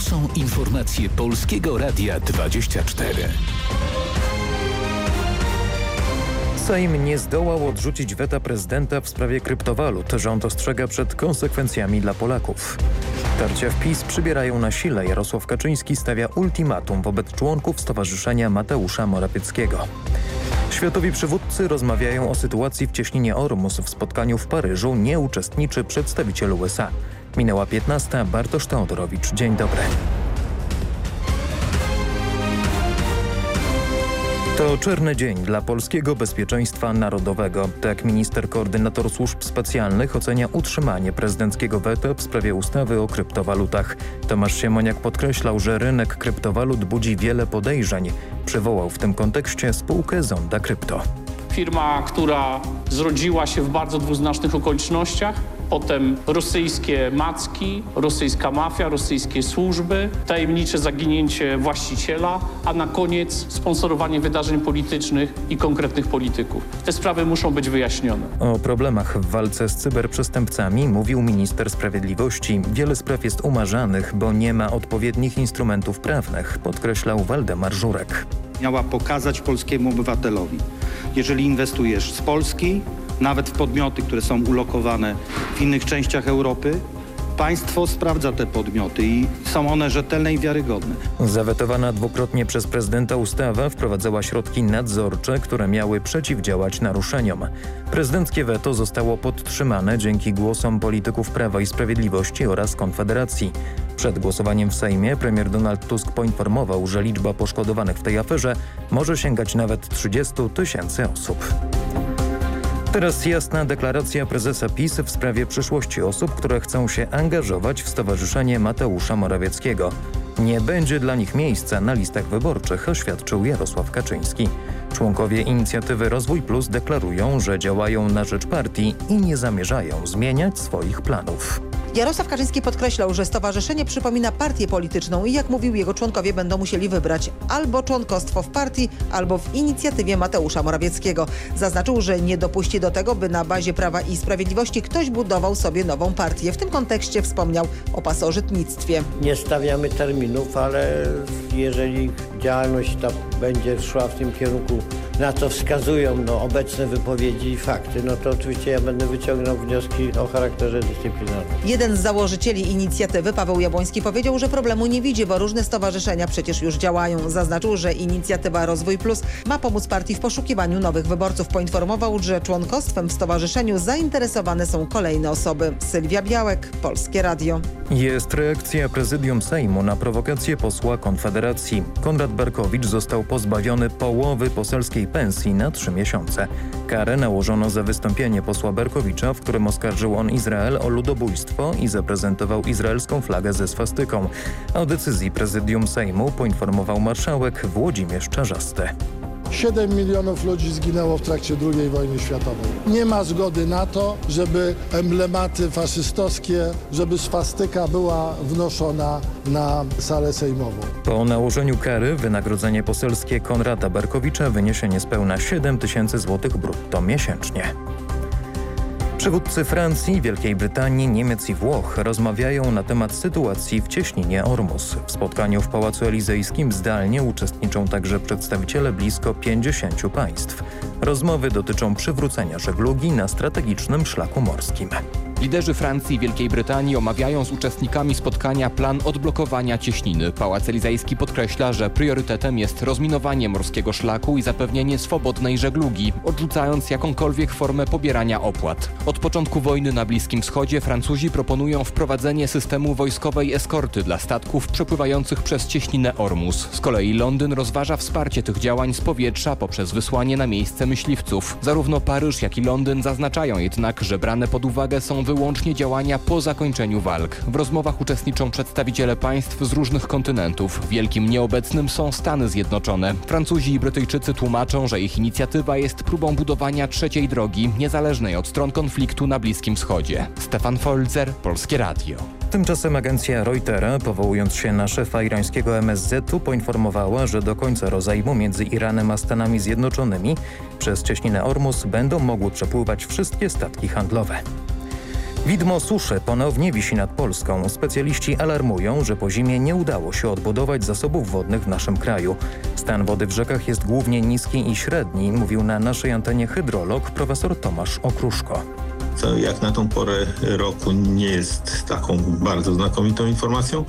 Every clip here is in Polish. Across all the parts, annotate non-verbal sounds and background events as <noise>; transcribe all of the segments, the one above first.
To są informacje Polskiego Radia 24. Sejm nie zdołał odrzucić weta prezydenta w sprawie kryptowalut. Rząd ostrzega przed konsekwencjami dla Polaków. Tarcia w PiS przybierają na sile. Jarosław Kaczyński stawia ultimatum wobec członków Stowarzyszenia Mateusza Morawieckiego. Światowi przywódcy rozmawiają o sytuacji w cieśninie Ormus. W spotkaniu w Paryżu nie uczestniczy przedstawiciel USA. Minęła 15. Bartosz Teodorowicz. Dzień dobry. To czarny dzień dla polskiego bezpieczeństwa narodowego. Tak minister koordynator służb specjalnych ocenia utrzymanie prezydenckiego weta w sprawie ustawy o kryptowalutach. Tomasz Siemoniak podkreślał, że rynek kryptowalut budzi wiele podejrzeń. Przywołał w tym kontekście spółkę Zonda Krypto. Firma, która zrodziła się w bardzo dwuznacznych okolicznościach, potem rosyjskie macki, rosyjska mafia, rosyjskie służby, tajemnicze zaginięcie właściciela, a na koniec sponsorowanie wydarzeń politycznych i konkretnych polityków. Te sprawy muszą być wyjaśnione. O problemach w walce z cyberprzestępcami mówił minister sprawiedliwości. Wiele spraw jest umarzanych, bo nie ma odpowiednich instrumentów prawnych, podkreślał Waldemar Żurek. Miała pokazać polskiemu obywatelowi, jeżeli inwestujesz z Polski, nawet w podmioty, które są ulokowane w innych częściach Europy, państwo sprawdza te podmioty i są one rzetelne i wiarygodne. Zawetowana dwukrotnie przez prezydenta ustawa wprowadzała środki nadzorcze, które miały przeciwdziałać naruszeniom. Prezydenckie weto zostało podtrzymane dzięki głosom polityków Prawa i Sprawiedliwości oraz Konfederacji. Przed głosowaniem w Sejmie premier Donald Tusk poinformował, że liczba poszkodowanych w tej aferze może sięgać nawet 30 tysięcy osób. Teraz jasna deklaracja prezesa PiS w sprawie przyszłości osób, które chcą się angażować w Stowarzyszenie Mateusza Morawieckiego. Nie będzie dla nich miejsca na listach wyborczych, oświadczył Jarosław Kaczyński. Członkowie inicjatywy Rozwój Plus deklarują, że działają na rzecz partii i nie zamierzają zmieniać swoich planów. Jarosław Kaczyński podkreślał, że stowarzyszenie przypomina partię polityczną i jak mówił, jego członkowie będą musieli wybrać albo członkostwo w partii, albo w inicjatywie Mateusza Morawieckiego. Zaznaczył, że nie dopuści do tego, by na bazie Prawa i Sprawiedliwości ktoś budował sobie nową partię. W tym kontekście wspomniał o pasożytnictwie. Nie stawiamy terminów, ale jeżeli działalność ta będzie szła w tym kierunku, na co wskazują no, obecne wypowiedzi i fakty, no to oczywiście ja będę wyciągnął wnioski o charakterze dyscyplinarnym. Jeden z założycieli inicjatywy, Paweł Jabłoński, powiedział, że problemu nie widzi, bo różne stowarzyszenia przecież już działają. Zaznaczył, że inicjatywa Rozwój Plus ma pomóc partii w poszukiwaniu nowych wyborców. Poinformował, że członkostwem w stowarzyszeniu zainteresowane są kolejne osoby. Sylwia Białek, Polskie Radio. Jest reakcja prezydium Sejmu na prowokację posła Konfederacji. Konrad Berkowicz został pozbawiony połowy poselskiej pensji na trzy miesiące. Karę nałożono za wystąpienie posła Berkowicza, w którym oskarżył on Izrael o ludobójstwo i zaprezentował izraelską flagę ze swastyką. O decyzji prezydium Sejmu poinformował marszałek Włodzimierz Czarzasty. 7 milionów ludzi zginęło w trakcie II wojny światowej. Nie ma zgody na to, żeby emblematy faszystowskie, żeby swastyka była wnoszona na salę sejmową. Po nałożeniu kary wynagrodzenie poselskie Konrada Berkowicza wyniesie niespełna 7 tysięcy złotych brutto miesięcznie. Przywódcy Francji, Wielkiej Brytanii, Niemiec i Włoch rozmawiają na temat sytuacji w cieśninie Ormus. W spotkaniu w Pałacu Elizejskim zdalnie uczestniczą także przedstawiciele blisko 50 państw. Rozmowy dotyczą przywrócenia żeglugi na strategicznym szlaku morskim. Liderzy Francji i Wielkiej Brytanii omawiają z uczestnikami spotkania plan odblokowania cieśniny. Pałac Elizejski podkreśla, że priorytetem jest rozminowanie morskiego szlaku i zapewnienie swobodnej żeglugi, odrzucając jakąkolwiek formę pobierania opłat. Od początku wojny na Bliskim Wschodzie Francuzi proponują wprowadzenie systemu wojskowej eskorty dla statków przepływających przez cieśninę Ormus. Z kolei Londyn rozważa wsparcie tych działań z powietrza poprzez wysłanie na miejsce myśliwców. Zarówno Paryż, jak i Londyn zaznaczają jednak, że brane pod uwagę są wyłącznie działania po zakończeniu walk. W rozmowach uczestniczą przedstawiciele państw z różnych kontynentów. Wielkim nieobecnym są Stany Zjednoczone. Francuzi i Brytyjczycy tłumaczą, że ich inicjatywa jest próbą budowania trzeciej drogi, niezależnej od stron konfliktu na Bliskim Wschodzie. Stefan Folzer, Polskie Radio. Tymczasem agencja Reutera, powołując się na szefa irańskiego MSZ-u, poinformowała, że do końca rozejmu między Iranem a Stanami Zjednoczonymi przez cieśninę Ormus będą mogły przepływać wszystkie statki handlowe. Widmo suszy ponownie wisi nad Polską. Specjaliści alarmują, że po zimie nie udało się odbudować zasobów wodnych w naszym kraju. Stan wody w rzekach jest głównie niski i średni, mówił na naszej antenie hydrolog profesor Tomasz Okruszko co jak na tą porę roku nie jest taką bardzo znakomitą informacją.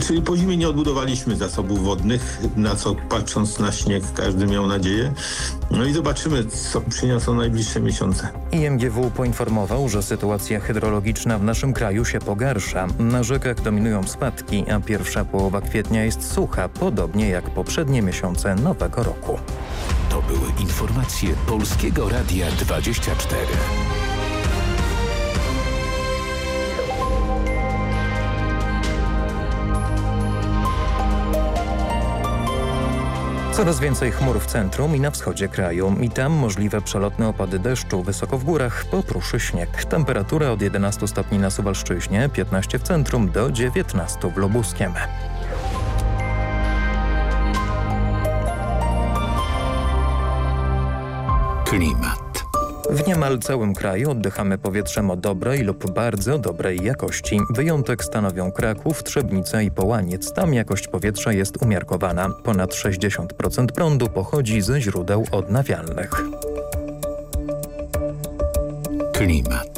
Czyli po zimie nie odbudowaliśmy zasobów wodnych, na co patrząc na śnieg każdy miał nadzieję. No i zobaczymy, co przyniosą najbliższe miesiące. IMGW poinformował, że sytuacja hydrologiczna w naszym kraju się pogarsza. Na rzekach dominują spadki, a pierwsza połowa kwietnia jest sucha, podobnie jak poprzednie miesiące nowego roku. To były informacje Polskiego Radia 24. Coraz więcej chmur w centrum i na wschodzie kraju. I tam możliwe przelotne opady deszczu. Wysoko w górach popruszy śnieg. Temperatura od 11 stopni na Suwalszczyźnie, 15 w centrum do 19 w Lubuskiem. Klimat. W niemal całym kraju oddychamy powietrzem o dobrej lub bardzo dobrej jakości. Wyjątek stanowią Kraków, Trzebnica i Połaniec. Tam jakość powietrza jest umiarkowana. Ponad 60% prądu pochodzi ze źródeł odnawialnych. Klimat.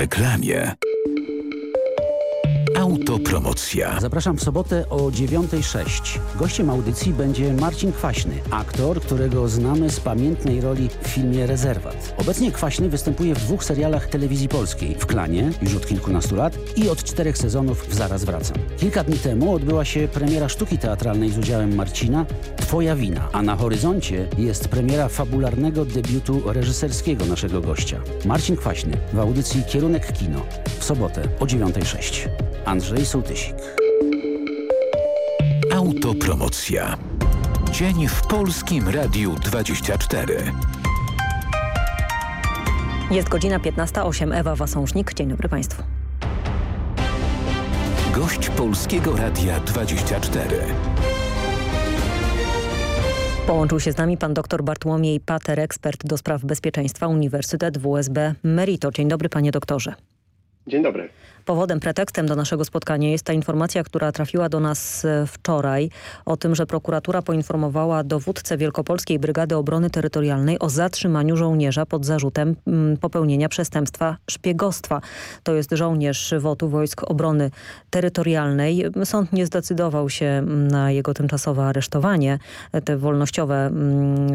Reklamie. Autopromocja. Zapraszam w sobotę o 9.06. Gościem audycji będzie Marcin Kwaśny, aktor, którego znamy z pamiętnej roli w filmie Rezerwat. Obecnie Kwaśny występuje w dwóch serialach telewizji polskiej. W Klanie, już od kilkunastu lat i od czterech sezonów w Zaraz Wracam. Kilka dni temu odbyła się premiera sztuki teatralnej z udziałem Marcina Twoja wina, a na horyzoncie jest premiera fabularnego debiutu reżyserskiego naszego gościa. Marcin Kwaśny w audycji Kierunek Kino w sobotę o 9.06. Andrzej Sołtysik. Autopromocja. Dzień w Polskim Radiu 24. Jest godzina 15.08. Ewa Wasążnik. Dzień dobry Państwu. Gość Polskiego Radia 24. Połączył się z nami pan dr Bartłomiej Pater, ekspert do spraw bezpieczeństwa Uniwersytet WSB Merito. Dzień dobry panie doktorze. Dzień dobry. Powodem, pretekstem do naszego spotkania jest ta informacja, która trafiła do nas e, wczoraj o tym, że prokuratura poinformowała dowódcę Wielkopolskiej Brygady Obrony Terytorialnej o zatrzymaniu żołnierza pod zarzutem mm, popełnienia przestępstwa szpiegostwa. To jest żołnierz WOTU Wojsk Obrony Terytorialnej. Sąd nie zdecydował się mm, na jego tymczasowe aresztowanie. Te wolnościowe mm,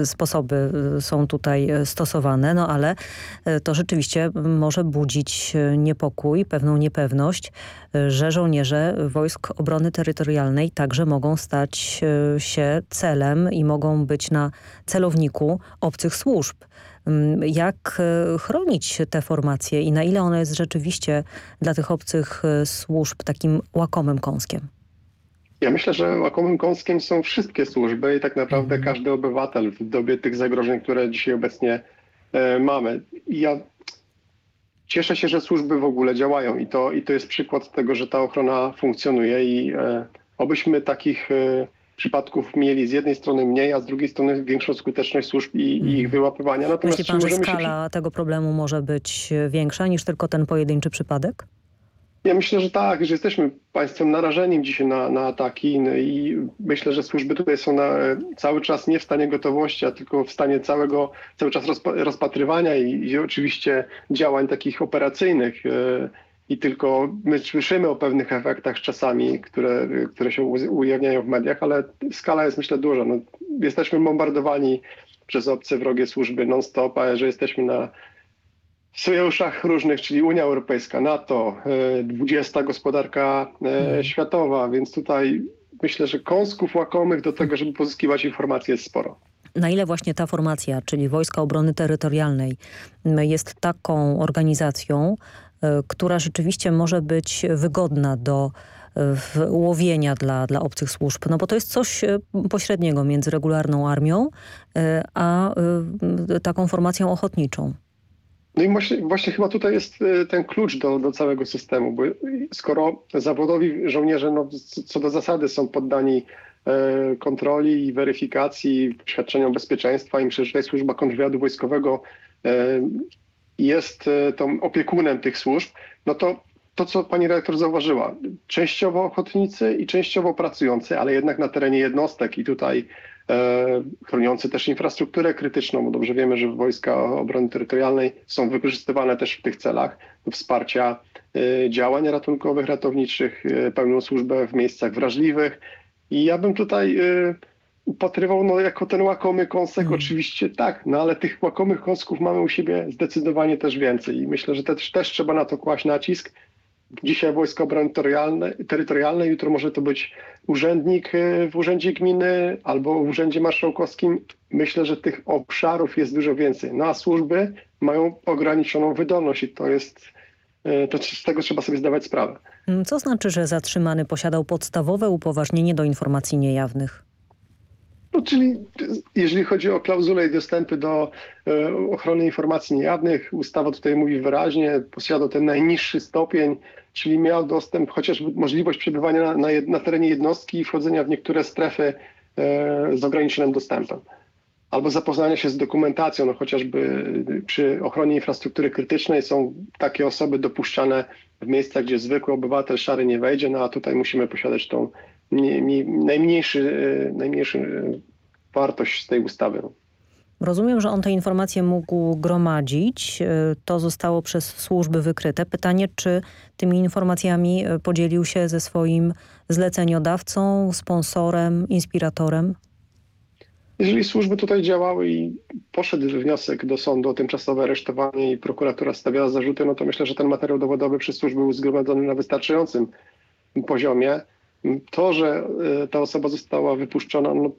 e, sposoby e, są tutaj stosowane, no ale to rzeczywiście może budzić niepokój, pewną niepewność, że żołnierze Wojsk Obrony Terytorialnej także mogą stać się celem i mogą być na celowniku obcych służb. Jak chronić te formacje i na ile ona jest rzeczywiście dla tych obcych służb takim łakomym kąskiem? Ja myślę, że łakomym kąskiem są wszystkie służby i tak naprawdę każdy obywatel w dobie tych zagrożeń, które dzisiaj obecnie e, mamy. Ja cieszę się, że służby w ogóle działają i to, i to jest przykład tego, że ta ochrona funkcjonuje i e, obyśmy takich e, przypadków mieli z jednej strony mniej, a z drugiej strony większą skuteczność służb i, i ich wyłapywania. Natomiast Myśli pan, że możemy się skala tego problemu może być większa niż tylko ten pojedynczy przypadek? Ja myślę, że tak, że jesteśmy państwem narażeniem dzisiaj na, na ataki no i myślę, że służby tutaj są na, cały czas nie w stanie gotowości, a tylko w stanie całego, cały czas rozpa rozpatrywania i, i oczywiście działań takich operacyjnych. E, I tylko my słyszymy o pewnych efektach czasami, które, które się ujawniają w mediach, ale skala jest myślę duża. No, jesteśmy bombardowani przez obce wrogie służby non-stop, a że jesteśmy na sojuszach różnych, czyli Unia Europejska, NATO, 20 e, gospodarka e, mhm. światowa, więc tutaj myślę, że kąsków łakomych do tego, żeby pozyskiwać informacje jest sporo. Na ile właśnie ta formacja, czyli Wojska Obrony Terytorialnej jest taką organizacją, e, która rzeczywiście może być wygodna do łowienia dla, dla obcych służb, no bo to jest coś pośredniego między regularną armią a taką formacją ochotniczą. No i właśnie, właśnie chyba tutaj jest e, ten klucz do, do całego systemu, bo skoro zawodowi żołnierze no, co do zasady są poddani e, kontroli i weryfikacji, świadczeniom bezpieczeństwa i myślę, że tutaj służba kontrwywiadu wojskowego e, jest tą opiekunem tych służb, no to to, co pani redaktor zauważyła, częściowo ochotnicy i częściowo pracujący, ale jednak na terenie jednostek i tutaj chroniący też infrastrukturę krytyczną, bo dobrze wiemy, że wojska obrony terytorialnej są wykorzystywane też w tych celach do wsparcia e, działań ratunkowych, ratowniczych, e, pełnią służbę w miejscach wrażliwych. I ja bym tutaj upatrywał no, jako ten łakomy kąsek, hmm. oczywiście tak, no ale tych łakomych kąsków mamy u siebie zdecydowanie też więcej i myślę, że też, też trzeba na to kłaść nacisk, dzisiaj Wojska Obrony Terytorialnej, jutro może to być urzędnik y, w Urzędzie Gminy albo w Urzędzie Marszałkowskim. Myślę, że tych obszarów jest dużo więcej. No a służby mają ograniczoną wydolność i to jest, y, to z tego trzeba sobie zdawać sprawę. Co znaczy, że zatrzymany posiadał podstawowe upoważnienie do informacji niejawnych? No, czyli jeżeli chodzi o klauzulę i dostępy do e, ochrony informacji niejawnych, ustawa tutaj mówi wyraźnie, posiadał ten najniższy stopień, czyli miał dostęp, chociażby możliwość przebywania na, na, na terenie jednostki i wchodzenia w niektóre strefy e, z ograniczonym dostępem. Albo zapoznania się z dokumentacją, no chociażby przy ochronie infrastruktury krytycznej są takie osoby dopuszczane w miejscach, gdzie zwykły obywatel szary nie wejdzie, no a tutaj musimy posiadać tą najmniejszy, e, najmniejszy e, wartość z tej ustawy. Rozumiem, że on te informacje mógł gromadzić. E, to zostało przez służby wykryte. Pytanie, czy tymi informacjami podzielił się ze swoim zleceniodawcą, sponsorem, inspiratorem? Jeżeli służby tutaj działały i poszedł wniosek do sądu o tymczasowe aresztowanie i prokuratura stawiała zarzuty, no to myślę, że ten materiał dowodowy przez służby był zgromadzony na wystarczającym poziomie. To, że e, ta osoba została wypuszczona, no,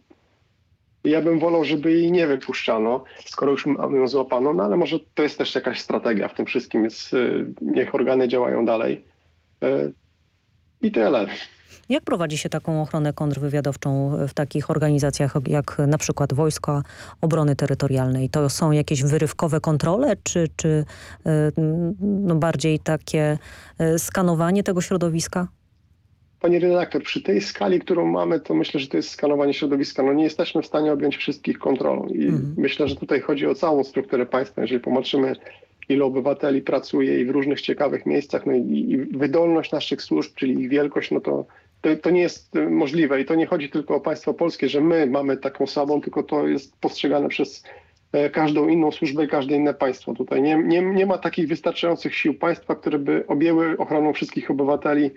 ja bym wolał, żeby jej nie wypuszczano, skoro już ją złapano, no ale może to jest też jakaś strategia w tym wszystkim, więc e, niech organy działają dalej. E, I tyle. Jak prowadzi się taką ochronę kontrwywiadowczą w takich organizacjach jak na przykład Wojska Obrony Terytorialnej? To są jakieś wyrywkowe kontrole, czy, czy no bardziej takie skanowanie tego środowiska? Pani redaktor, przy tej skali, którą mamy, to myślę, że to jest skanowanie środowiska. No nie jesteśmy w stanie objąć wszystkich kontrolą i mhm. myślę, że tutaj chodzi o całą strukturę państwa. Jeżeli popatrzymy, ilu obywateli pracuje i w różnych ciekawych miejscach, no i, i wydolność naszych służb, czyli ich wielkość, no to, to, to, nie jest możliwe i to nie chodzi tylko o państwo polskie, że my mamy taką słabą, tylko to jest postrzegane przez e, każdą inną służbę i każde inne państwo. Tutaj nie, nie, nie ma takich wystarczających sił państwa, które by objęły ochroną wszystkich obywateli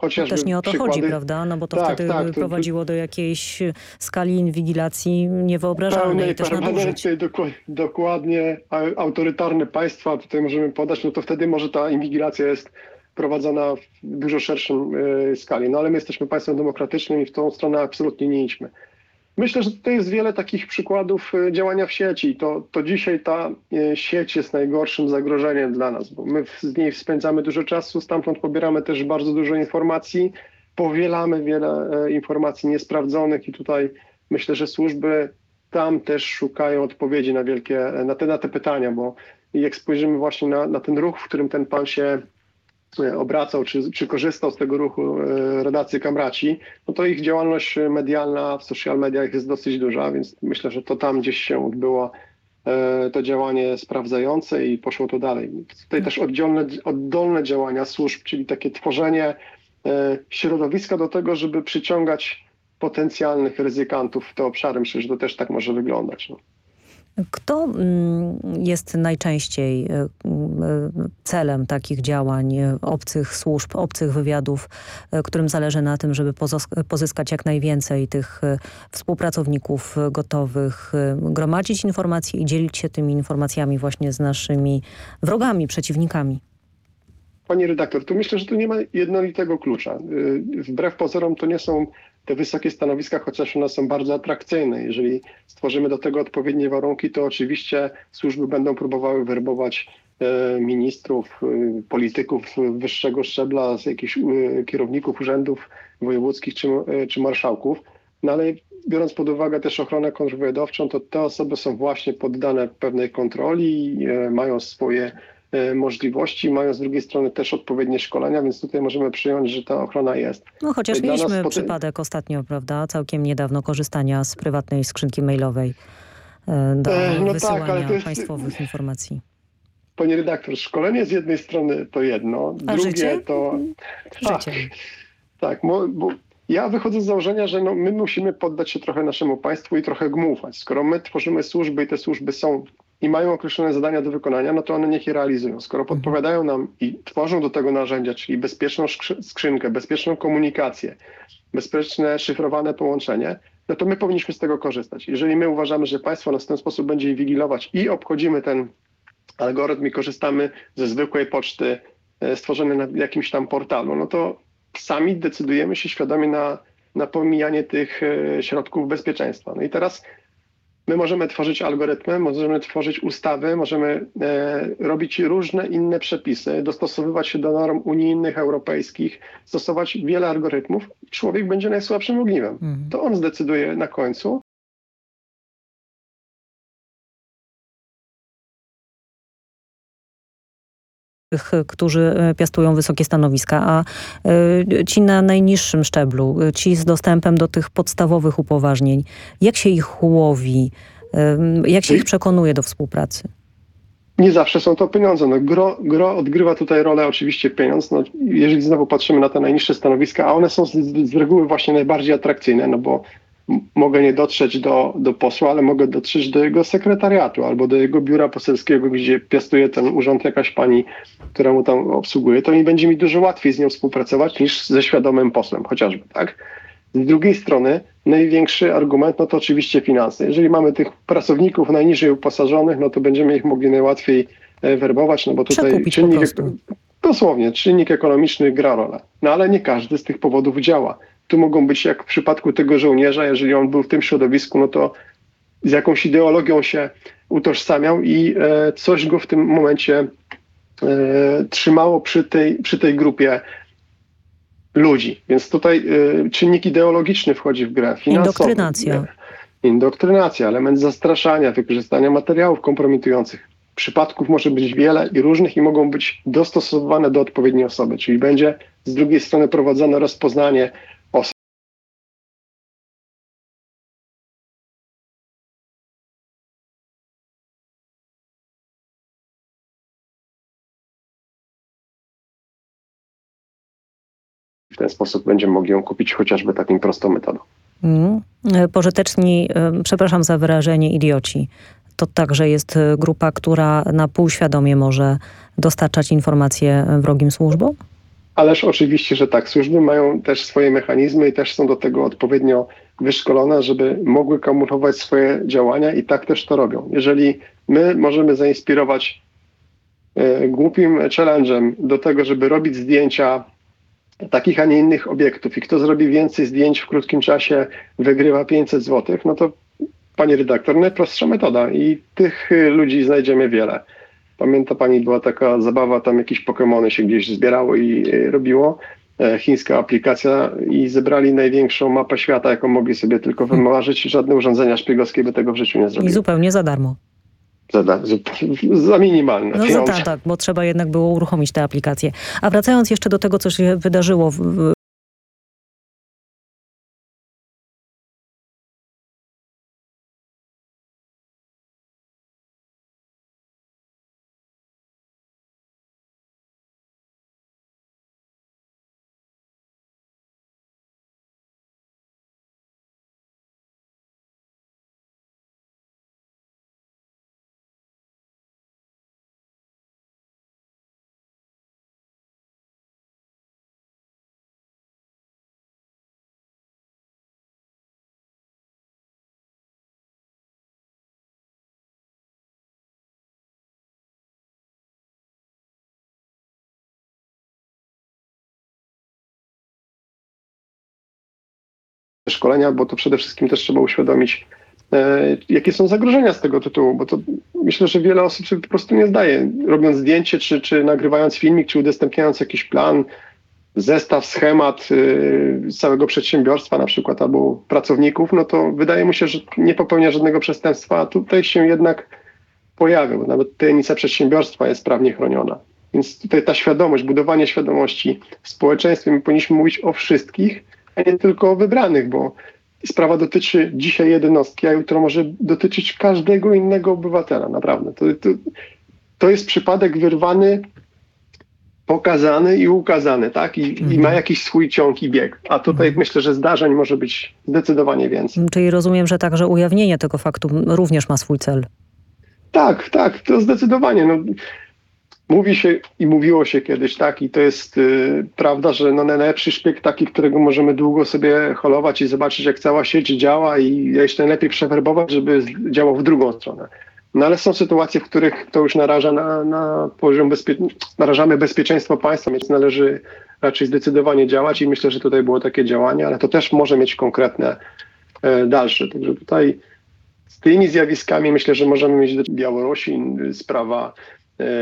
Chociażby też nie o to przykłady... chodzi, prawda? No bo to tak, wtedy tak, prowadziło to... do jakiejś skali inwigilacji niewyobrażalnej też nadużyć. Dokładnie autorytarne państwa, tutaj możemy podać, no to wtedy może ta inwigilacja jest prowadzona w dużo szerszym y, skali. No ale my jesteśmy państwem demokratycznym i w tą stronę absolutnie nie idźmy. Myślę, że tutaj jest wiele takich przykładów e, działania w sieci. To, to dzisiaj ta e, sieć jest najgorszym zagrożeniem dla nas, bo my z niej spędzamy dużo czasu, stamtąd pobieramy też bardzo dużo informacji, powielamy wiele e, informacji niesprawdzonych i tutaj myślę, że służby tam też szukają odpowiedzi na wielkie, na te, na te pytania, bo jak spojrzymy właśnie na, na ten ruch, w którym ten pan się e, obracał, czy, czy korzystał z tego ruchu e, redakcji Kamraci, no to ich działalność medialna w social mediach jest dosyć duża, więc myślę, że to tam gdzieś się odbyło e, to działanie sprawdzające i poszło to dalej. Tutaj też oddolne, oddolne działania służb, czyli takie tworzenie środowiska do tego, żeby przyciągać potencjalnych ryzykantów w te obszary. Myślę, że to też tak może wyglądać. No. Kto mm, jest najczęściej e, celem takich działań e, obcych służb, obcych wywiadów, e, którym zależy na tym, żeby pozyskać jak najwięcej tych współpracowników gotowych, gromadzić informacje i dzielić się tymi informacjami właśnie z naszymi wrogami, przeciwnikami? Pani redaktor, tu myślę, że tu nie ma jednolitego klucza. Wbrew pozorom to nie są te wysokie stanowiska, chociaż one są bardzo atrakcyjne. Jeżeli stworzymy do tego odpowiednie warunki, to oczywiście służby będą próbowały werbować e, ministrów, e, polityków wyższego szczebla, jakichś e, kierowników urzędów wojewódzkich czy, czy marszałków. No ale biorąc pod uwagę też ochronę kontrwywiadowczą, to te osoby są właśnie poddane pewnej kontroli, mają swoje możliwości, mają z drugiej strony też odpowiednie szkolenia, więc tutaj możemy przyjąć, że ta ochrona jest. No chociaż Dla mieliśmy przypadek ostatnio, prawda, całkiem niedawno korzystania z prywatnej skrzynki mailowej e, do e, no wysyłania tak, jest... państwowych informacji. Panie redaktor, szkolenie z jednej strony to jedno, A drugie życie? to... Tak, życie. tak bo ja wychodzę z założenia, że no, my musimy poddać się trochę naszemu państwu i trochę gmufać. Skoro my tworzymy służby i te służby są i mają określone zadania do wykonania, no to one niech je realizują. Skoro mhm. podpowiadają nam i tworzą do tego narzędzia, czyli bezpieczną skrzynkę, bezpieczną komunikację, bezpieczne szyfrowane połączenie, no to my powinniśmy z tego korzystać. Jeżeli my uważamy, że państwo nas w ten sposób będzie inwigilować i obchodzimy ten algorytm i korzystamy ze zwykłej poczty e, stworzonej na jakimś tam portalu, no to sami decydujemy się świadomie na, na pomijanie tych e, środków bezpieczeństwa. No i teraz My możemy tworzyć algorytmy, możemy tworzyć ustawy, możemy e, robić różne inne przepisy, dostosowywać się do norm unijnych, europejskich, stosować wiele algorytmów. Człowiek będzie najsłabszym ogniwem. Mhm. To on zdecyduje na końcu, którzy e, piastują wysokie stanowiska, a e, ci na najniższym szczeblu, e, ci z dostępem do tych podstawowych upoważnień, jak się ich łowi, jak się ich przekonuje do współpracy? Nie zawsze są to pieniądze. No, gro, gro odgrywa tutaj rolę oczywiście pieniądz. No, jeżeli znowu patrzymy na te najniższe stanowiska, a one są z, z reguły właśnie najbardziej atrakcyjne, no bo mogę nie dotrzeć do, do posła, ale mogę dotrzeć do jego sekretariatu albo do jego biura poselskiego, gdzie piastuje ten urząd jakaś pani, która mu tam obsługuje, to mi będzie mi dużo łatwiej z nią współpracować niż ze świadomym posłem chociażby, tak? Z drugiej strony największy argument no to oczywiście finanse. Jeżeli mamy tych pracowników najniżej uposażonych, no to będziemy ich mogli najłatwiej e, werbować, no bo tutaj Przekupić czynnik, dosłownie, czynnik ekonomiczny gra rolę. No ale nie każdy z tych powodów działa tu mogą być, jak w przypadku tego żołnierza, jeżeli on był w tym środowisku, no to z jakąś ideologią się utożsamiał i e, coś go w tym momencie e, trzymało przy tej, przy tej grupie ludzi. Więc tutaj e, czynnik ideologiczny wchodzi w grę. Indoktrynacja. Indoktrynacja, element zastraszania, wykorzystania materiałów kompromitujących. Przypadków może być wiele i różnych i mogą być dostosowane do odpowiedniej osoby, czyli będzie z drugiej strony prowadzone rozpoznanie ten sposób będziemy mogli ją kupić chociażby takim prostą metodą. Mm. Pożyteczni, e, przepraszam za wyrażenie, idioci. To także jest e, grupa, która na półświadomie może dostarczać informacje wrogim służbom? Ależ oczywiście, że tak. Służby mają też swoje mechanizmy i też są do tego odpowiednio wyszkolone, żeby mogły kamuflować swoje działania i tak też to robią. Jeżeli my możemy zainspirować e, głupim challenge'em do tego, żeby robić zdjęcia takich, a nie innych obiektów i kto zrobi więcej zdjęć w krótkim czasie, wygrywa 500 zł, no to pani redaktor, najprostsza metoda i tych y, ludzi znajdziemy wiele. Pamięta pani, była taka zabawa, tam jakieś Pokémony się gdzieś zbierało i y, robiło. e, chińska aplikacja i zebrali największą mapę świata, jaką mogli sobie tylko wymarzyć. Żadne urządzenia szpiegowskie by tego w życiu nie I zrobiły. zupełnie za darmo. Za, za, minimalne No za, pieniądze. tak, tak, bo trzeba jednak było uruchomić tę aplikację. A wracając jeszcze do tego, co się wydarzyło w, szkolenia, bo to przede wszystkim też trzeba uświadomić, e, jakie są zagrożenia z tego tytułu, bo to myślę, że wiele osób sobie po prostu nie zdaje. Robiąc zdjęcie, czy, czy nagrywając filmik, czy udostępniając jakiś plan, zestaw, schemat y, całego przedsiębiorstwa na przykład albo pracowników, no to wydaje mu się, że nie popełnia żadnego przestępstwa, a tutaj się jednak pojawia, bo nawet tajemnica przedsiębiorstwa jest prawnie chroniona. Więc tutaj ta świadomość, budowanie świadomości w społeczeństwie, my powinniśmy mówić o wszystkich, nie tylko wybranych, bo sprawa dotyczy dzisiaj jednostki, a jutro może dotyczyć każdego innego obywatela, naprawdę. To, to, to jest przypadek wyrwany, pokazany i ukazany, tak? I, I ma jakiś swój ciąg i bieg. A tutaj myślę, że zdarzeń może być zdecydowanie więcej. Czyli rozumiem, że także ujawnienie tego faktu również ma swój cel. Tak, tak, to zdecydowanie. No, mówi się i mówiło się kiedyś, tak, i to jest y, prawda, że no, najlepszy szpieg taki, którego możemy długo sobie holować i zobaczyć, jak cała sieć działa i jeszcze najlepiej przewerbować, żeby działał w drugą stronę. No ale są sytuacje, w których to już naraża na, na poziom bezpie- narażamy bezpieczeństwo państwa, więc należy raczej zdecydowanie działać i myślę, że tutaj było takie działanie, ale to też może mieć konkretne e, dalsze. Także tutaj z tymi zjawiskami myślę, że możemy mieć do Białorusi, sprawa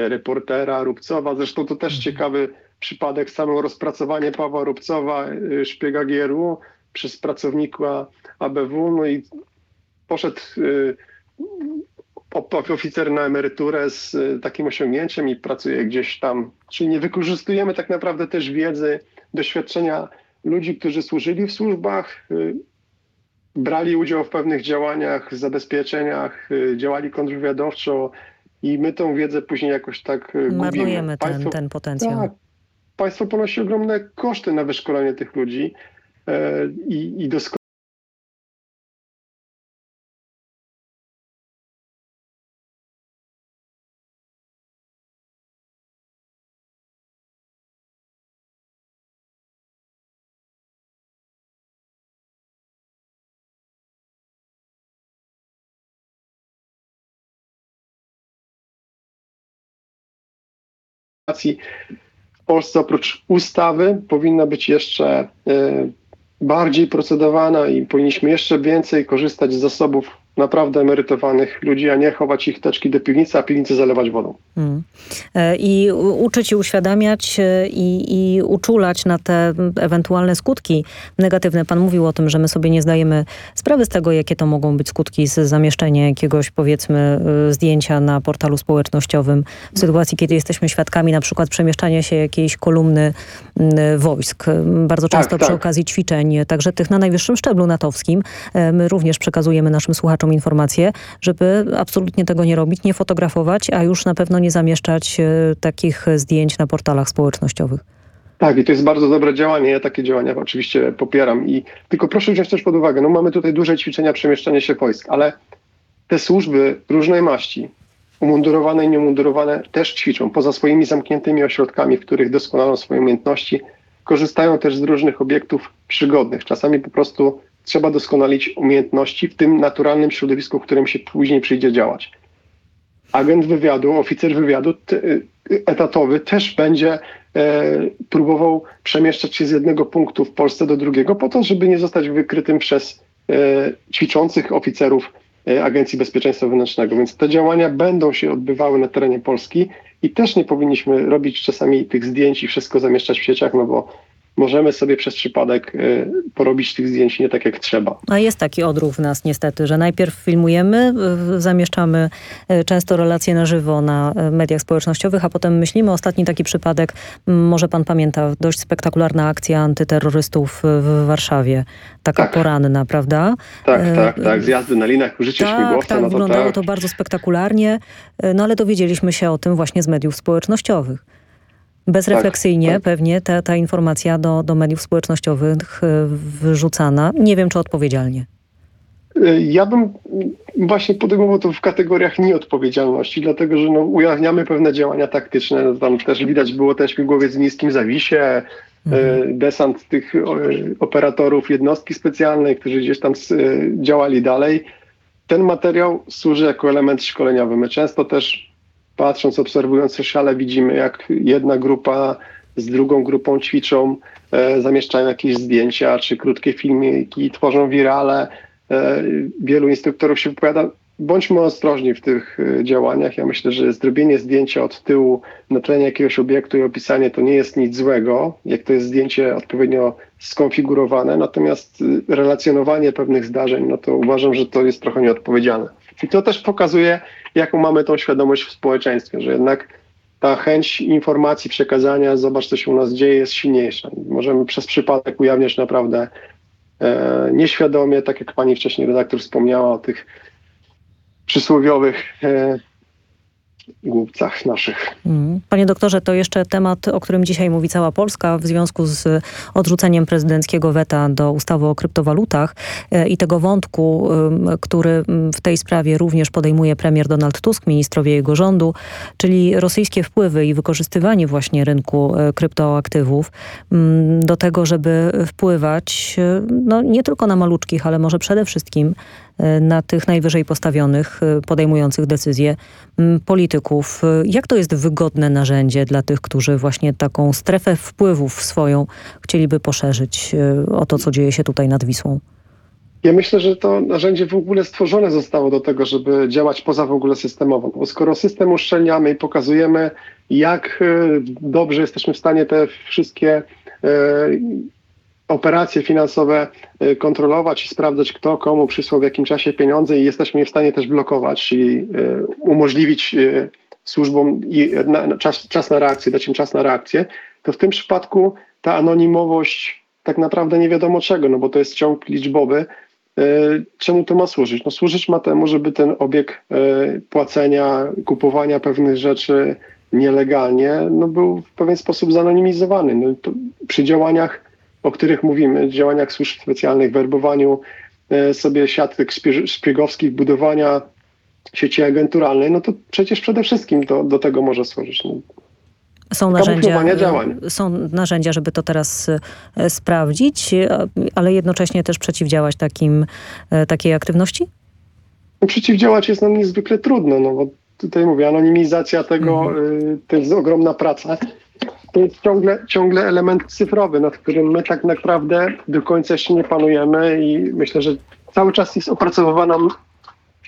reportera Rubcowa. Zresztą to też ciekawy przypadek, samo rozpracowanie Pawła Rubcowa, y, szpiega GRU przez pracownika ABW, no i poszedł o- oficer na emeryturę z takim osiągnięciem i pracuje gdzieś tam. Czyli nie wykorzystujemy tak naprawdę też wiedzy, doświadczenia ludzi, którzy służyli w służbach, brali udział w pewnych działaniach, zabezpieczeniach, działali kontrwywiadowczo i my tą wiedzę później jakoś tak gubimy. Marnujemy ten, Państwo- ten potencjał. tak. Państwo ponosi ogromne koszty na wyszkolenie tych ludzi e, i, i doskonale w Polsce oprócz ustawy powinna być jeszcze e, bardziej procedowana i powinniśmy jeszcze więcej korzystać z zasobów naprawdę emerytowanych ludzi, a nie chować ich teczki do piwnicy, a piwnicę zalewać wodą. Mm. E, I uczyć i uświadamiać e, i, i uczulać na te ewentualne skutki negatywne. Pan mówił o tym, że my sobie nie zdajemy sprawy z tego, jakie to mogą być skutki z zamieszczenia jakiegoś powiedzmy y, zdjęcia na portalu społecznościowym w sytuacji, kiedy jesteśmy świadkami na przykład przemieszczania się jakiejś kolumny wojsk. Bardzo Tak, często przy tak. okazji ćwiczeń, także tych na najwyższym szczeblu natowskim. E, My również przekazujemy naszym słuchaczom informacje, żeby absolutnie tego nie robić, nie fotografować, a już na pewno nie zamieszczać e, takich zdjęć na portalach społecznościowych. Tak, i to jest bardzo dobre działanie. Ja takie działania oczywiście popieram. I tylko proszę wziąć też pod uwagę, no mamy tutaj duże ćwiczenia przemieszczania się wojsk, ale te służby różnej maści, umundurowane i niemundurowane, też ćwiczą. Poza swoimi zamkniętymi ośrodkami, w których doskonalą swoje umiejętności, korzystają też z różnych obiektów przygodnych. Czasami po prostu trzeba doskonalić umiejętności w tym naturalnym środowisku, w którym się później przyjdzie działać. Agent wywiadu, oficer wywiadu t- y, etatowy też będzie e, próbował przemieszczać się z jednego punktu w Polsce do drugiego, po to, żeby nie zostać wykrytym przez e, ćwiczących oficerów e, Agencji Bezpieczeństwa Wewnętrznego. Więc te działania będą się odbywały na terenie Polski i też nie powinniśmy robić czasami tych zdjęć i wszystko zamieszczać w sieciach, no bo możemy sobie przez przypadek y, porobić tych zdjęć nie tak jak trzeba. A jest taki odruch w nas niestety, że najpierw filmujemy, zamieszczamy y, często relacje na żywo na y, mediach społecznościowych, a potem myślimy. Ostatni taki przypadek, może pan pamięta, dość spektakularna akcja antyterrorystów w Warszawie. Taka tak. poranna, prawda? Tak, tak, tak. Zjazdy na linach, użycie tak, śmigłowca. Tak, no to wyglądało tak. to bardzo spektakularnie, no ale dowiedzieliśmy się o tym właśnie z mediów społecznościowych. Bezrefleksyjnie tak, tak. pewnie ta, ta informacja do, do mediów społecznościowych e, wyrzucana. Nie wiem, czy odpowiedzialnie. E, ja bym właśnie podejmował to w kategoriach nieodpowiedzialności, dlatego że no, ujawniamy pewne działania taktyczne. No, tam też widać było ten śmigłowiec w niskim zawisie, e, mhm. desant tych operatorów jednostki specjalnej, którzy gdzieś tam działali dalej. Ten materiał służy jako element szkoleniowy. My często też patrząc, obserwując szale, widzimy, jak jedna grupa z drugą grupą ćwiczą, e, zamieszczają jakieś zdjęcia czy krótkie filmiki, tworzą wirale. E, wielu instruktorów się wypowiada, bądźmy ostrożni w tych e, działaniach. Ja myślę, że zrobienie zdjęcia od tyłu na tlenie jakiegoś obiektu i opisanie to nie jest nic złego, jak to jest zdjęcie odpowiednio skonfigurowane, natomiast e, relacjonowanie pewnych zdarzeń, no to uważam, że to jest trochę nieodpowiedzialne. I to też pokazuje, jaką mamy tą świadomość w społeczeństwie, że jednak ta chęć informacji, przekazania, zobacz co się u nas dzieje, jest silniejsza. Możemy przez przypadek ujawniać naprawdę e, nieświadomie, tak jak pani wcześniej redaktor wspomniała o tych przysłowiowych e, głupcach naszych. Mm. Panie doktorze, to jeszcze temat, o którym dzisiaj mówi cała Polska w związku z odrzuceniem prezydenckiego weta do ustawy o kryptowalutach e, i tego wątku, który w tej sprawie również podejmuje premier Donald Tusk, ministrowie jego rządu, czyli rosyjskie wpływy i wykorzystywanie właśnie rynku e, kryptoaktywów do tego, żeby wpływać e, no, nie tylko na maluczkich, ale może przede wszystkim na tych najwyżej postawionych, y, podejmujących decyzje polityków. Jak to jest wygodne narzędzie dla tych, którzy właśnie taką strefę wpływów swoją chcieliby poszerzyć o to, co dzieje się tutaj nad Wisłą? Ja myślę, że to narzędzie w ogóle stworzone zostało do tego, żeby działać poza w ogóle systemową. Bo skoro system uszczelniamy i pokazujemy, jak dobrze jesteśmy w stanie te wszystkie operacje finansowe y, kontrolować i sprawdzać, kto komu przysłał w jakim czasie pieniądze i jesteśmy je w stanie też blokować, czyli y, umożliwić y, służbom czas, czas na reakcję, dać im czas na reakcję, to w tym przypadku ta anonimowość tak naprawdę nie wiadomo czego, no bo to jest ciąg liczbowy. Czemu to ma służyć? No służyć ma temu, żeby ten obieg płacenia, kupowania pewnych rzeczy nielegalnie no był w pewien sposób zanonimizowany. No przy działaniach o których mówimy, działaniach służb specjalnych, werbowaniu e, sobie siatek szpiegowskich, budowania sieci agenturalnej, no to przecież przede wszystkim do, do tego może służyć. No. Są narzędzia, działań. są narzędzia, żeby to teraz e, sprawdzić, ale jednocześnie też przeciwdziałać takim, e, takiej aktywności? No, przeciwdziałać jest nam niezwykle trudno, no bo tutaj mówię, anonimizacja tego mhm. to jest ogromna praca to jest ciągle, ciągle element cyfrowy, nad którym my tak naprawdę do końca jeszcze nie panujemy i myślę, że cały czas jest opracowywana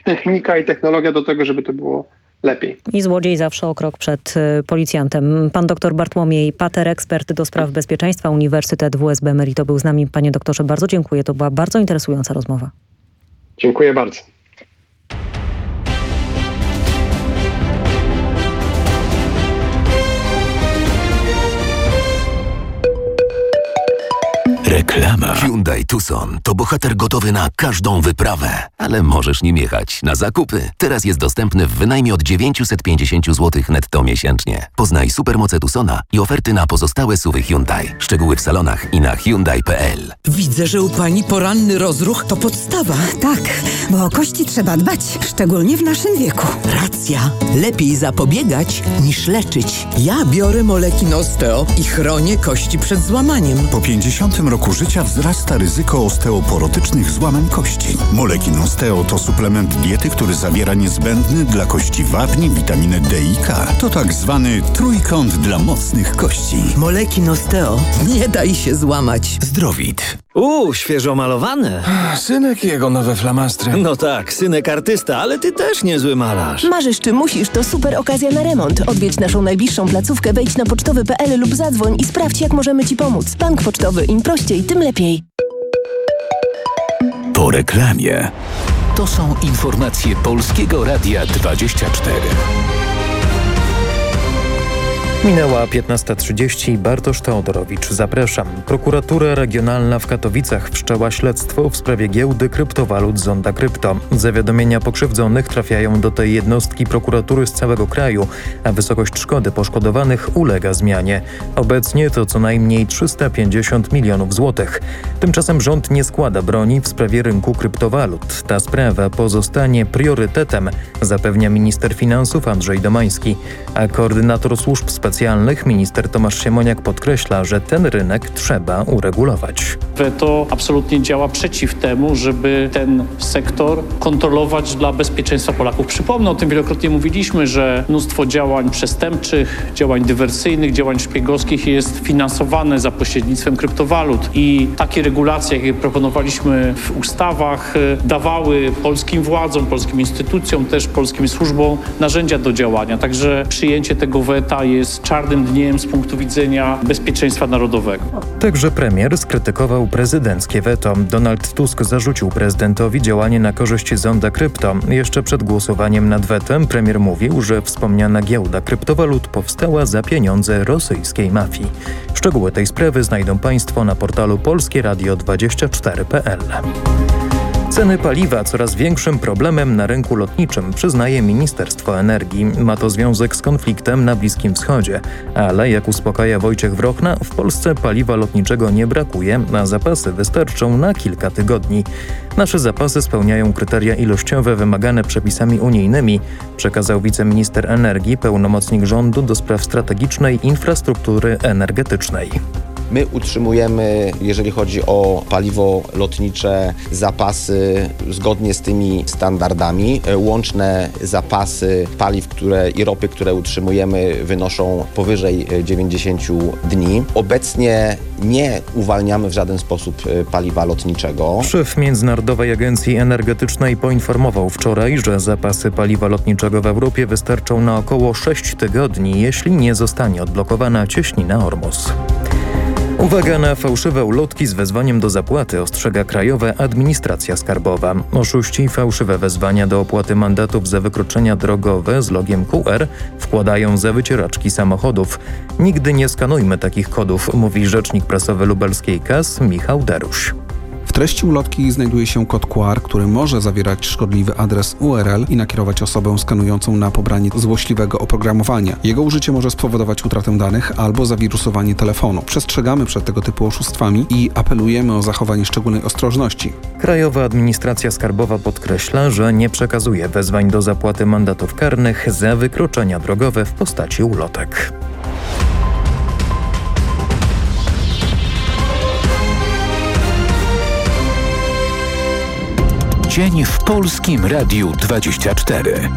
technika i technologia do tego, żeby to było lepiej. I złodziej zawsze o krok przed y, policjantem. Pan dr Bartłomiej Pater, ekspert do spraw bezpieczeństwa Uniwersytet WSB Merito był z nami. Panie doktorze, bardzo dziękuję. To była bardzo interesująca rozmowa. Dziękuję bardzo. Reklama. Hyundai Tucson to bohater gotowy na każdą wyprawę, ale możesz nim jechać na zakupy. Teraz jest dostępny w wynajmie od 950 zł netto miesięcznie. Poznaj supermoce Tucsona i oferty na pozostałe suwy Hyundai. Szczegóły w salonach i na Hyundai.pl. Widzę, że u Pani poranny rozruch to podstawa. Tak, bo o kości trzeba dbać, szczególnie w naszym wieku. Racja. Lepiej zapobiegać niż leczyć. Ja biorę moleki Osteo i chronię kości przed złamaniem. Po 50 roku roku życia wzrasta ryzyko osteoporotycznych złamań kości. Molekin Osteo to suplement diety, który zawiera niezbędny dla kości wapni, witaminę D i K. To tak zwany trójkąt dla mocnych kości. Molekin Osteo. Nie daj się złamać. Zdrowit. Uuu, świeżo malowane. <sighs> Synek i jego nowe flamastry. No tak, synek artysta, ale ty też niezły malarz. Marzysz czy musisz, to super okazja na remont. Odwiedź naszą najbliższą placówkę, wejdź na pocztowy.pl lub zadzwoń i sprawdź, jak możemy Ci pomóc. Bank Pocztowy. Im prościej, tym lepiej. Po reklamie. To są informacje Polskiego Radia 24. Minęła 15.30. Bartosz Teodorowicz. Zapraszam. Prokuratura Regionalna w Katowicach wszczęła śledztwo w sprawie giełdy kryptowalut Zonda Krypto. Zawiadomienia pokrzywdzonych trafiają do tej jednostki prokuratury z całego kraju, a wysokość szkody poszkodowanych ulega zmianie. Obecnie to co najmniej 350 milionów złotych. Tymczasem rząd nie składa broni w sprawie rynku kryptowalut. Ta sprawa pozostanie priorytetem, zapewnia minister finansów Andrzej Domański, a koordynator służb specjalnych minister Tomasz Siemoniak podkreśla, że ten rynek trzeba uregulować. Weto absolutnie działa przeciw temu, żeby ten sektor kontrolować dla bezpieczeństwa Polaków. Przypomnę, o tym wielokrotnie mówiliśmy, że mnóstwo działań przestępczych, działań dywersyjnych, działań szpiegowskich jest finansowane za pośrednictwem kryptowalut i takie regulacje, jakie proponowaliśmy w ustawach, dawały polskim władzom, polskim instytucjom, też polskim służbom narzędzia do działania. Także przyjęcie tego weta jest czarnym dniem z punktu widzenia bezpieczeństwa narodowego. Także premier skrytykował prezydenckie weto. Donald Tusk zarzucił prezydentowi działanie na korzyść zonda krypto. Jeszcze przed głosowaniem nad wetem premier mówił, że wspomniana giełda kryptowalut powstała za pieniądze rosyjskiej mafii. Szczegóły tej sprawy znajdą Państwo na portalu polskieradio24.pl. Ceny paliwa coraz większym problemem na rynku lotniczym, przyznaje Ministerstwo Energii. Ma to związek z konfliktem na Bliskim Wschodzie. Ale jak uspokaja Wojciech Wrochna, w Polsce paliwa lotniczego nie brakuje, a zapasy wystarczą na kilka tygodni. Nasze zapasy spełniają kryteria ilościowe wymagane przepisami unijnymi, przekazał wiceminister energii, pełnomocnik rządu do spraw strategicznej infrastruktury energetycznej. My utrzymujemy, jeżeli chodzi o paliwo lotnicze, zapasy zgodnie z tymi standardami. Łączne zapasy paliw które, i ropy, które utrzymujemy, wynoszą powyżej 90 dni. Obecnie nie uwalniamy w żaden sposób paliwa lotniczego. Szef Międzynarodowej Agencji Energetycznej poinformował wczoraj, że zapasy paliwa lotniczego w Europie wystarczą na około 6 tygodni, jeśli nie zostanie odblokowana cieśnina Ormus. Uwaga na fałszywe ulotki z wezwaniem do zapłaty ostrzega Krajowa Administracja Skarbowa. Oszuści fałszywe wezwania do opłaty mandatów za wykroczenia drogowe z logiem QR wkładają za wycieraczki samochodów. Nigdy nie skanujmy takich kodów, mówi rzecznik prasowy lubelskiej KAS Michał Daruś. Treści ulotki znajduje się kod QR, który może zawierać szkodliwy adres URL i nakierować osobę skanującą na pobranie złośliwego oprogramowania. Jego użycie może spowodować utratę danych albo zawirusowanie telefonu. Przestrzegamy przed tego typu oszustwami i apelujemy o zachowanie szczególnej ostrożności. Krajowa Administracja Skarbowa podkreśla, że nie przekazuje wezwań do zapłaty mandatów karnych za wykroczenia drogowe w postaci ulotek. Dzień w Polskim Radiu 24.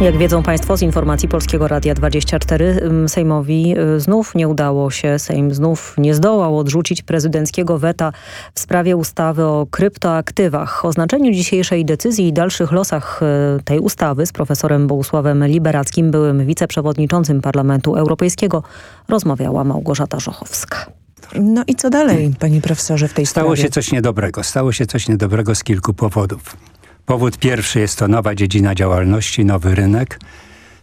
Jak wiedzą Państwo z informacji Polskiego Radia 24, Sejmowi znów nie udało się, Sejm znów nie zdołał odrzucić prezydenckiego weta w sprawie ustawy o kryptoaktywach. O znaczeniu dzisiejszej decyzji i dalszych losach tej ustawy z profesorem Bogusławem Liberackim, byłym wiceprzewodniczącym Parlamentu Europejskiego, rozmawiała Małgorzata Żochowska. No i co dalej, panie profesorze, w tej Stało sprawie? się coś niedobrego. Stało się coś niedobrego z kilku powodów. Powód pierwszy jest to nowa dziedzina działalności, nowy rynek.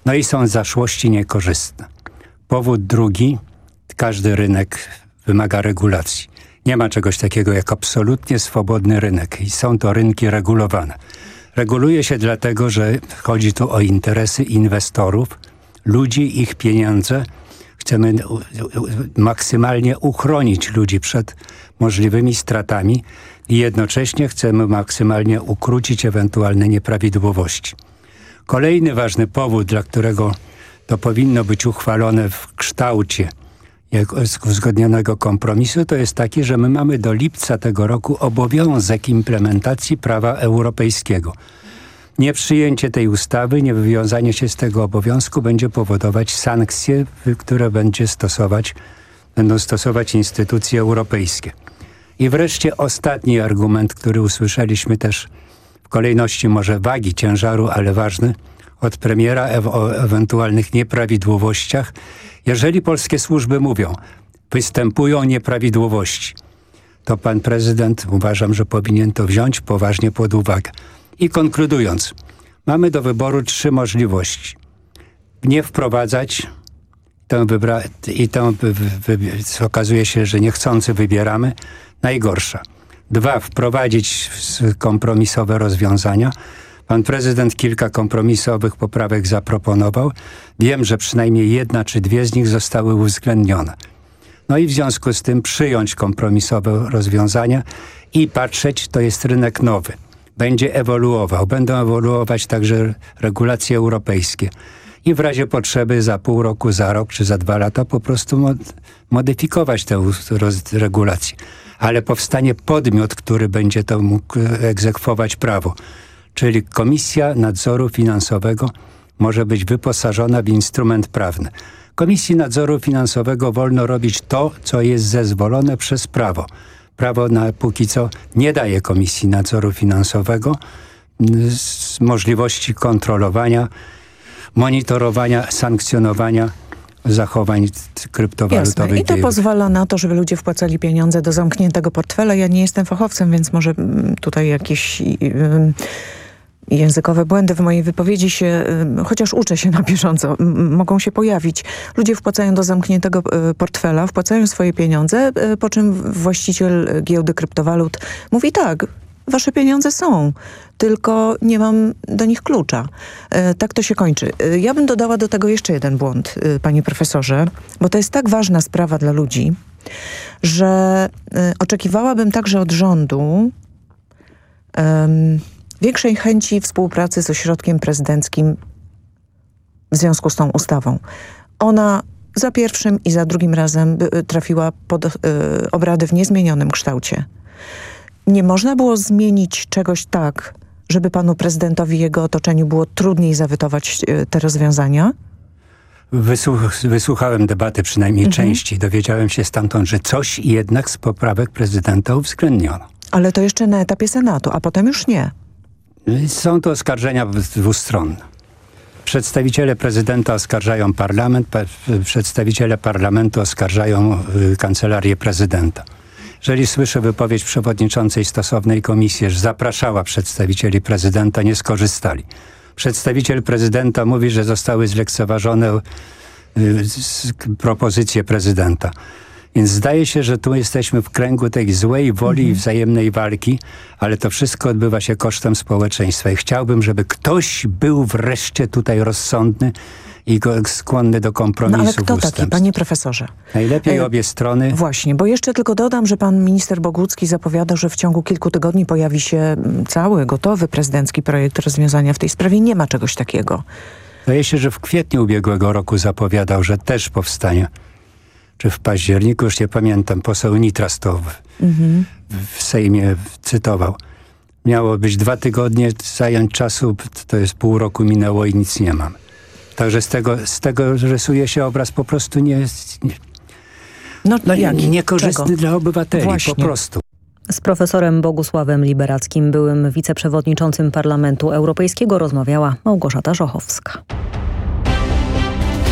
No i są zaszłości niekorzystne. Powód drugi, każdy rynek wymaga regulacji. Nie ma czegoś takiego jak absolutnie swobodny rynek i są to rynki regulowane. Reguluje się dlatego, że chodzi tu o interesy inwestorów, ludzi, ich pieniądze, chcemy maksymalnie uchronić ludzi przed możliwymi stratami i jednocześnie chcemy maksymalnie ukrócić ewentualne nieprawidłowości. Kolejny ważny powód, dla którego to powinno być uchwalone w kształcie, uzgodnionego kompromisu to jest taki, że my mamy do lipca tego roku obowiązek implementacji prawa europejskiego. Nieprzyjęcie tej ustawy, niewywiązanie się z tego obowiązku będzie powodować sankcje, które będzie stosować, będą stosować instytucje europejskie. I wreszcie ostatni argument, który usłyszeliśmy też w kolejności może wagi ciężaru, ale ważny, od premiera o ewentualnych nieprawidłowościach. Jeżeli polskie służby mówią, występują nieprawidłowości, to pan prezydent uważam, że powinien to wziąć poważnie pod uwagę. I konkludując, mamy do wyboru trzy możliwości. Nie wprowadzać tę i tę okazuje się, że niechcący wybieramy, najgorsza. Dwa, wprowadzić kompromisowe rozwiązania. Pan prezydent kilka kompromisowych poprawek zaproponował. Wiem, że przynajmniej jedna czy dwie z nich zostały uwzględnione. No i w związku z tym przyjąć kompromisowe rozwiązania i patrzeć, to jest rynek nowy. Będzie ewoluował. Będą ewoluować także regulacje europejskie. I w razie potrzeby za pół roku, za rok czy za dwa lata po prostu mod modyfikować tę regulację. Ale powstanie podmiot, który będzie to mógł egzekwować prawo czyli Komisja Nadzoru Finansowego może być wyposażona w instrument prawny. Komisji Nadzoru Finansowego wolno robić to, co jest zezwolone przez prawo. Prawo na póki co nie daje Komisji Nadzoru Finansowego możliwości kontrolowania, monitorowania, sankcjonowania zachowań kryptowalutowych. Jasne. I to pozwala na to, żeby ludzie wpłacali pieniądze do zamkniętego portfela. Ja nie jestem fachowcem, więc może mm, tutaj jakieś... Yy, językowe błędy w mojej wypowiedzi się, chociaż uczę się na bieżąco, mogą się pojawić. Ludzie wpłacają do zamkniętego y, portfela, wpłacają swoje pieniądze, y, po czym właściciel giełdy kryptowalut mówi tak, wasze pieniądze są, tylko nie mam do nich klucza. Y, tak to się kończy. Ja bym dodała do tego jeszcze jeden błąd, panie profesorze, bo to jest tak ważna sprawa dla ludzi, że oczekiwałabym także od rządu um, większej chęci współpracy z ośrodkiem prezydenckim w związku z tą ustawą. Ona za pierwszym i za drugim razem y, trafiła pod y, obrady w niezmienionym kształcie. Nie można było zmienić czegoś tak, żeby panu prezydentowi i jego otoczeniu było trudniej zawytować y, te rozwiązania? Wysłuch, wysłuchałem debaty przynajmniej mhm. części. Dowiedziałem się stamtąd, że coś jednak z poprawek prezydenta uwzględniono. Ale to jeszcze na etapie Senatu, a potem już nie. Są to oskarżenia dwustronne. Przedstawiciele prezydenta oskarżają parlament, przedstawiciele parlamentu oskarżają y, kancelarię prezydenta. Jeżeli słyszę wypowiedź przewodniczącej stosownej komisji, że zapraszała przedstawicieli prezydenta, nie skorzystali. Przedstawiciel prezydenta mówi, że zostały zlekceważone y, propozycje prezydenta. Więc zdaje się, że tu jesteśmy w kręgu tej złej woli mhm. i wzajemnej walki, ale to wszystko odbywa się kosztem społeczeństwa. I chciałbym, żeby ktoś był wreszcie tutaj rozsądny i skłonny do kompromisu. No ale kto taki, panie profesorze? Najlepiej e, obie strony. Właśnie, bo jeszcze tylko dodam, że pan minister Bogucki zapowiada, że w ciągu kilku tygodni pojawi się mm, cały, gotowy prezydencki projekt rozwiązania w tej sprawie. Nie ma czegoś takiego. Zdaje się, że w kwietniu ubiegłego roku zapowiadał, że też powstanie czy w październiku, już nie pamiętam, poseł Nitras to mhm. w Sejmie cytował. Miało być dwa tygodnie, zająć czasu, to jest pół roku minęło i nic nie mam. Także z tego, z tego rysuje się obraz po prostu nie, nie, no, no jaki? niekorzystny Czego? dla obywateli, Właśnie. po prostu. Z profesorem Bogusławem Liberackim, byłym wiceprzewodniczącym Parlamentu Europejskiego rozmawiała Małgorzata Żochowska.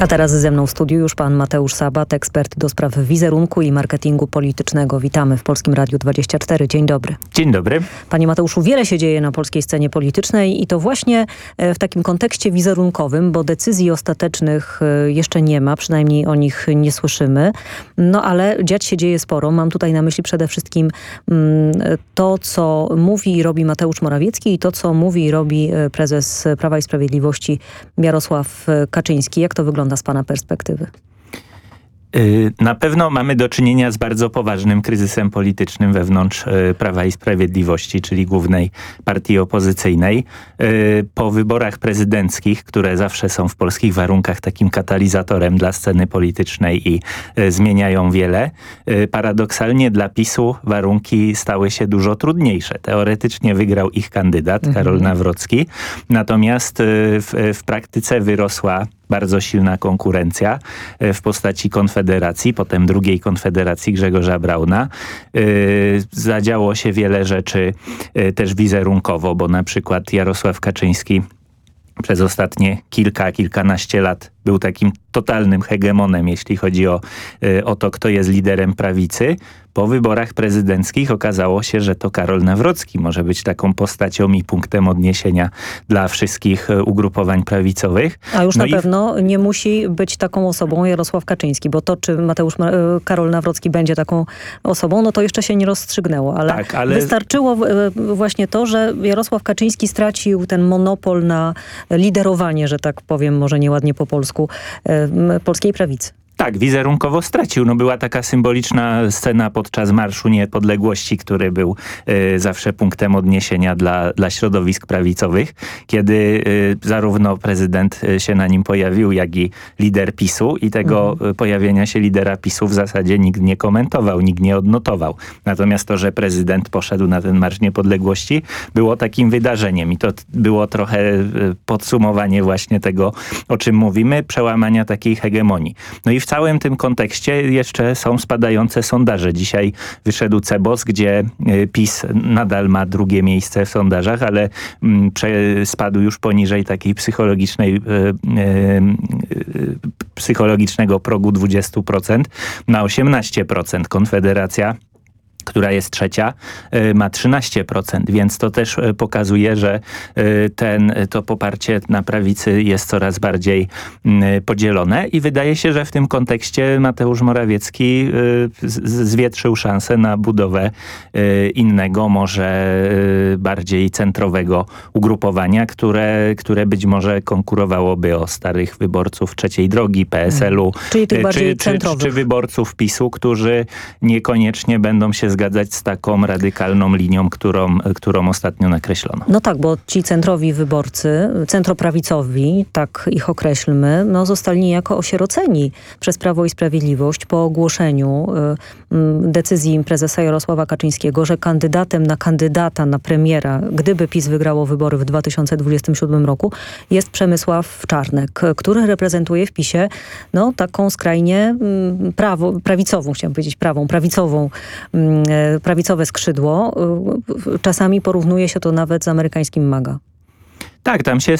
A teraz ze mną w studiu już pan Mateusz Sabat, ekspert do spraw wizerunku i marketingu politycznego. Witamy w Polskim Radiu 24. Dzień dobry. Dzień dobry. Panie Mateuszu, wiele się dzieje na polskiej scenie politycznej i to właśnie e, w takim kontekście wizerunkowym, bo decyzji ostatecznych e, jeszcze nie ma, przynajmniej o nich nie słyszymy. No ale dziać się dzieje sporo. Mam tutaj na myśli przede wszystkim mm, to, co mówi i robi Mateusz Morawiecki i to, co mówi i robi e, prezes Prawa i Sprawiedliwości Jarosław Kaczyński. Jak to wygląda? Wygląda z Pana perspektywy? Y, na pewno mamy do czynienia z bardzo poważnym kryzysem politycznym wewnątrz y, Prawa i Sprawiedliwości, czyli głównej partii opozycyjnej. Y, po wyborach prezydenckich, które zawsze są w polskich warunkach takim katalizatorem dla sceny politycznej i zmieniają wiele, paradoksalnie dla PiSu warunki stały się dużo trudniejsze. Teoretycznie wygrał ich kandydat, mhm. Karol Nawrocki, natomiast w, w praktyce wyrosła bardzo silna konkurencja e, w postaci Konfederacji, potem drugiej Konfederacji Grzegorza Brauna. E, zadziało się wiele rzeczy e, też wizerunkowo, bo na przykład Jarosław Kaczyński przez ostatnie kilka, kilkanaście lat był takim totalnym hegemonem, jeśli chodzi o, o to, kto jest liderem prawicy po wyborach prezydenckich okazało się, że to Karol Nawrocki może być taką postacią i punktem odniesienia dla wszystkich e, ugrupowań prawicowych. A już no na pewno nie musi być taką osobą Jarosław Kaczyński, bo to, czy Mateusz e, Karol Nawrocki będzie taką osobą, no to jeszcze się nie rozstrzygnęło, ale, tak, ale... wystarczyło e, właśnie to, że Jarosław Kaczyński stracił ten monopol na liderowanie, że tak powiem, może nieładnie po polsku, polskiej prawicy. Tak, wizerunkowo stracił. No była taka symboliczna scena podczas Marszu Niepodległości, który był y, zawsze punktem odniesienia dla, dla środowisk prawicowych, kiedy y, zarówno prezydent y, się na nim pojawił, jak i lider PiSu i tego mhm. pojawienia się lidera PiSu w zasadzie nikt nie komentował, nikt nie odnotował. Natomiast to, że prezydent poszedł na ten Marsz Niepodległości było takim wydarzeniem i to było trochę podsumowanie właśnie tego, o czym mówimy, przełamania takiej hegemonii. No i w całym tym kontekście jeszcze są spadające sondaże. Dzisiaj wyszedł Cebos, gdzie e, PiS nadal ma drugie miejsce w sondażach, ale mm, spadł już poniżej takiej psychologicznej e, e, psychologicznego progu 20% na 18%. Konfederacja która jest trzecia, y, ma 13%, więc to też y, pokazuje, że y, ten, to poparcie na prawicy jest coraz bardziej mm, podzielone i wydaje się, że w tym kontekście Mateusz Morawiecki zwietrzył szansę na budowę innego, może bardziej centrowego ugrupowania, które, które być może konkurowałoby o starych wyborców trzeciej drogi, PSL-u, tych bardziej czy, czy, czy wyborców PiSu, którzy niekoniecznie będą się zgadzać z taką radykalną linią, którą, którą ostatnio nakreślono. No tak, bo ci centrowi wyborcy, centroprawicowi, tak ich określmy, no zostali niejako osieroceni przez Prawo i Sprawiedliwość po ogłoszeniu y, decyzji prezesa Jarosława Kaczyńskiego, że kandydatem na kandydata na premiera, gdyby PiS wygrało wybory w 2027 roku, jest Przemysław Czarnek, który reprezentuje w PiSie no, taką skrajnie prawo, prawicową, chciałam powiedzieć prawą, prawicową E, prawicowe skrzydło. E, czasami porównuje się to nawet z amerykańskim MAGA. Tak, tam się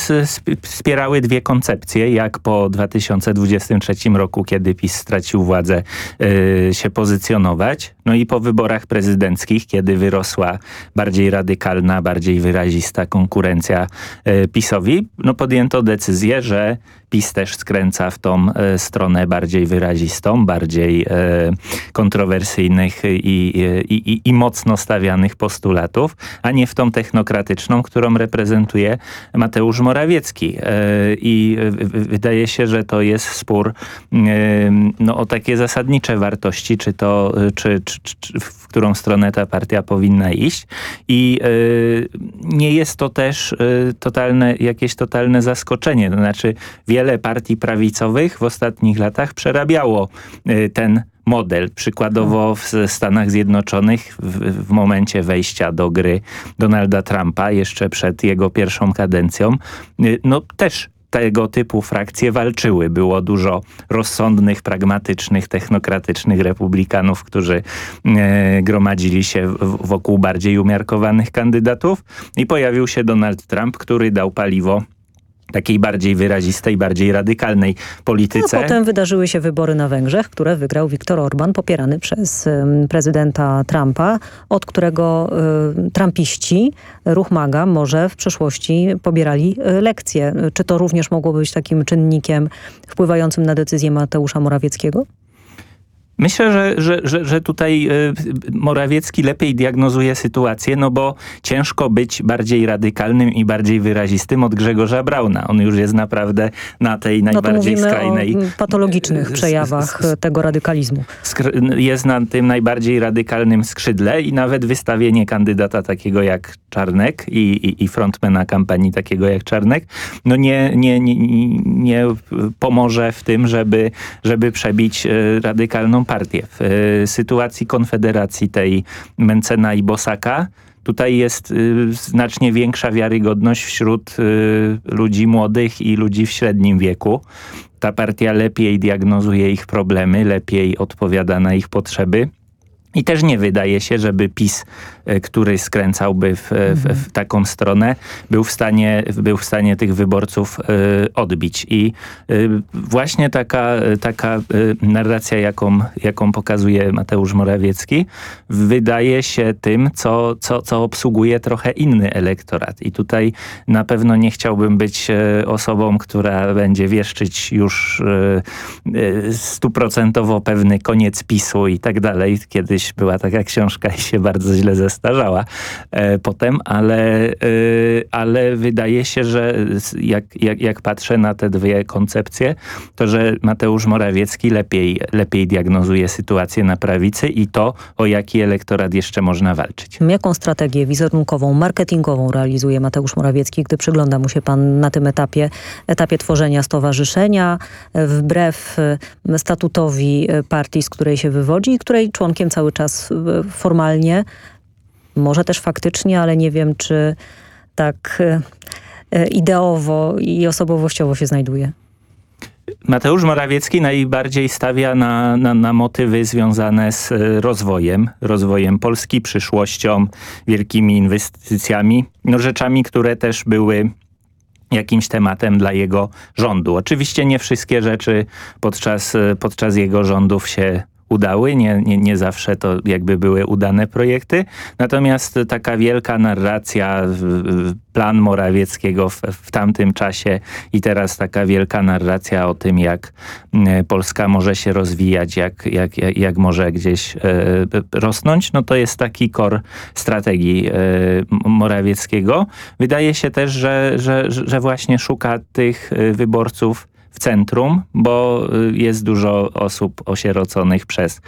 wspierały dwie koncepcje, jak po 2023 roku, kiedy PiS stracił władzę, yy, się pozycjonować. No i po wyborach prezydenckich, kiedy wyrosła bardziej radykalna, bardziej wyrazista konkurencja yy, PiSowi, no podjęto decyzję, że PiS też skręca w tą e, stronę bardziej wyrazistą, bardziej e, kontrowersyjnych i, i, i, mocno stawianych postulatów, a nie w tą technokratyczną, którą reprezentuje Mateusz Morawiecki. E, I wydaje się, że to jest spór no, o takie zasadnicze wartości, czy to, czy, czy, czy, w którą stronę ta partia powinna iść. I nie jest to też totalne, jakieś totalne zaskoczenie. To znaczy, partii prawicowych w ostatnich latach przerabiało y, ten model. Przykładowo w Stanach Zjednoczonych w, w, momencie wejścia do gry Donalda Trumpa, jeszcze przed jego pierwszą kadencją, y, no też tego typu frakcje walczyły. Było dużo rozsądnych, pragmatycznych, technokratycznych republikanów, którzy e, gromadzili się wokół bardziej umiarkowanych kandydatów i pojawił się Donald Trump, który dał paliwo takiej bardziej wyrazistej, bardziej radykalnej polityce. A potem wydarzyły się wybory na Węgrzech, które wygrał Viktor Orban, popierany przez prezydenta Trumpa, od którego y, trumpiści, ruch MAGA, może w przyszłości pobierali y, lekcje. Czy to również mogło być takim czynnikiem wpływającym na decyzję Mateusza Morawieckiego? Myślę, że, że, że, że tutaj y, Morawiecki lepiej diagnozuje sytuację, no bo ciężko być bardziej radykalnym i bardziej wyrazistym od Grzegorza Brauna. On już jest naprawdę na tej najbardziej no skrajnej... o patologicznych przejawach tego radykalizmu. Jest na tym najbardziej radykalnym skrzydle i nawet wystawienie kandydata takiego jak Czarnek i, i, i frontmana kampanii takiego jak Czarnek, no nie, nie, nie, nie pomoże w tym, żeby, żeby przebić y, radykalną W y, sytuacji konfederacji tej Mencena i Bosaka tutaj jest y, znacznie większa wiarygodność wśród y, ludzi młodych i ludzi w średnim wieku. Ta partia lepiej diagnozuje ich problemy, lepiej odpowiada na ich potrzeby. I też nie wydaje się, żeby PiS E, który skręcałby w, w, w, taką stronę, był w stanie, był w stanie tych wyborców e, odbić. I e, właśnie taka, taka narracja, jaką, jaką pokazuje Mateusz Morawiecki, wydaje się tym, co, co, co obsługuje trochę inny elektorat. I tutaj na pewno nie chciałbym być osobą, która będzie wieszczyć już stuprocentowo pewny koniec PiSu i tak dalej. Kiedyś była taka książka i się bardzo źle zastanawiała starzała e, potem, ale, e, ale wydaje się, że jak, jak, jak patrzę na te dwie koncepcje, to że Mateusz Morawiecki lepiej, lepiej diagnozuje sytuację na prawicy i to, o jaki elektorat jeszcze można walczyć. Jaką strategię wizerunkową, marketingową realizuje Mateusz Morawiecki, gdy przygląda mu się pan na tym etapie, etapie tworzenia stowarzyszenia, wbrew e, statutowi partii, z której się wywodzi i której członkiem cały czas formalnie może też faktycznie, ale nie wiem, czy tak e, ideowo i osobowościowo się znajduje. Mateusz Morawiecki najbardziej stawia na, na, na, motywy związane z e, rozwojem, rozwojem Polski, przyszłością, wielkimi inwestycjami, no rzeczami, które też były jakimś tematem dla jego rządu. Oczywiście nie wszystkie rzeczy podczas, e, podczas jego rządów się udały, nie, nie, nie zawsze to jakby były udane projekty, natomiast taka wielka narracja, plan Morawieckiego w, w tamtym czasie i teraz taka wielka narracja o tym, jak Polska może się rozwijać, jak, jak, jak, jak może gdzieś e, rosnąć, no to jest taki kor strategii e, Morawieckiego. Wydaje się też, że, że, że właśnie szuka tych e, wyborców w centrum, bo y, jest dużo osób osieroconych przez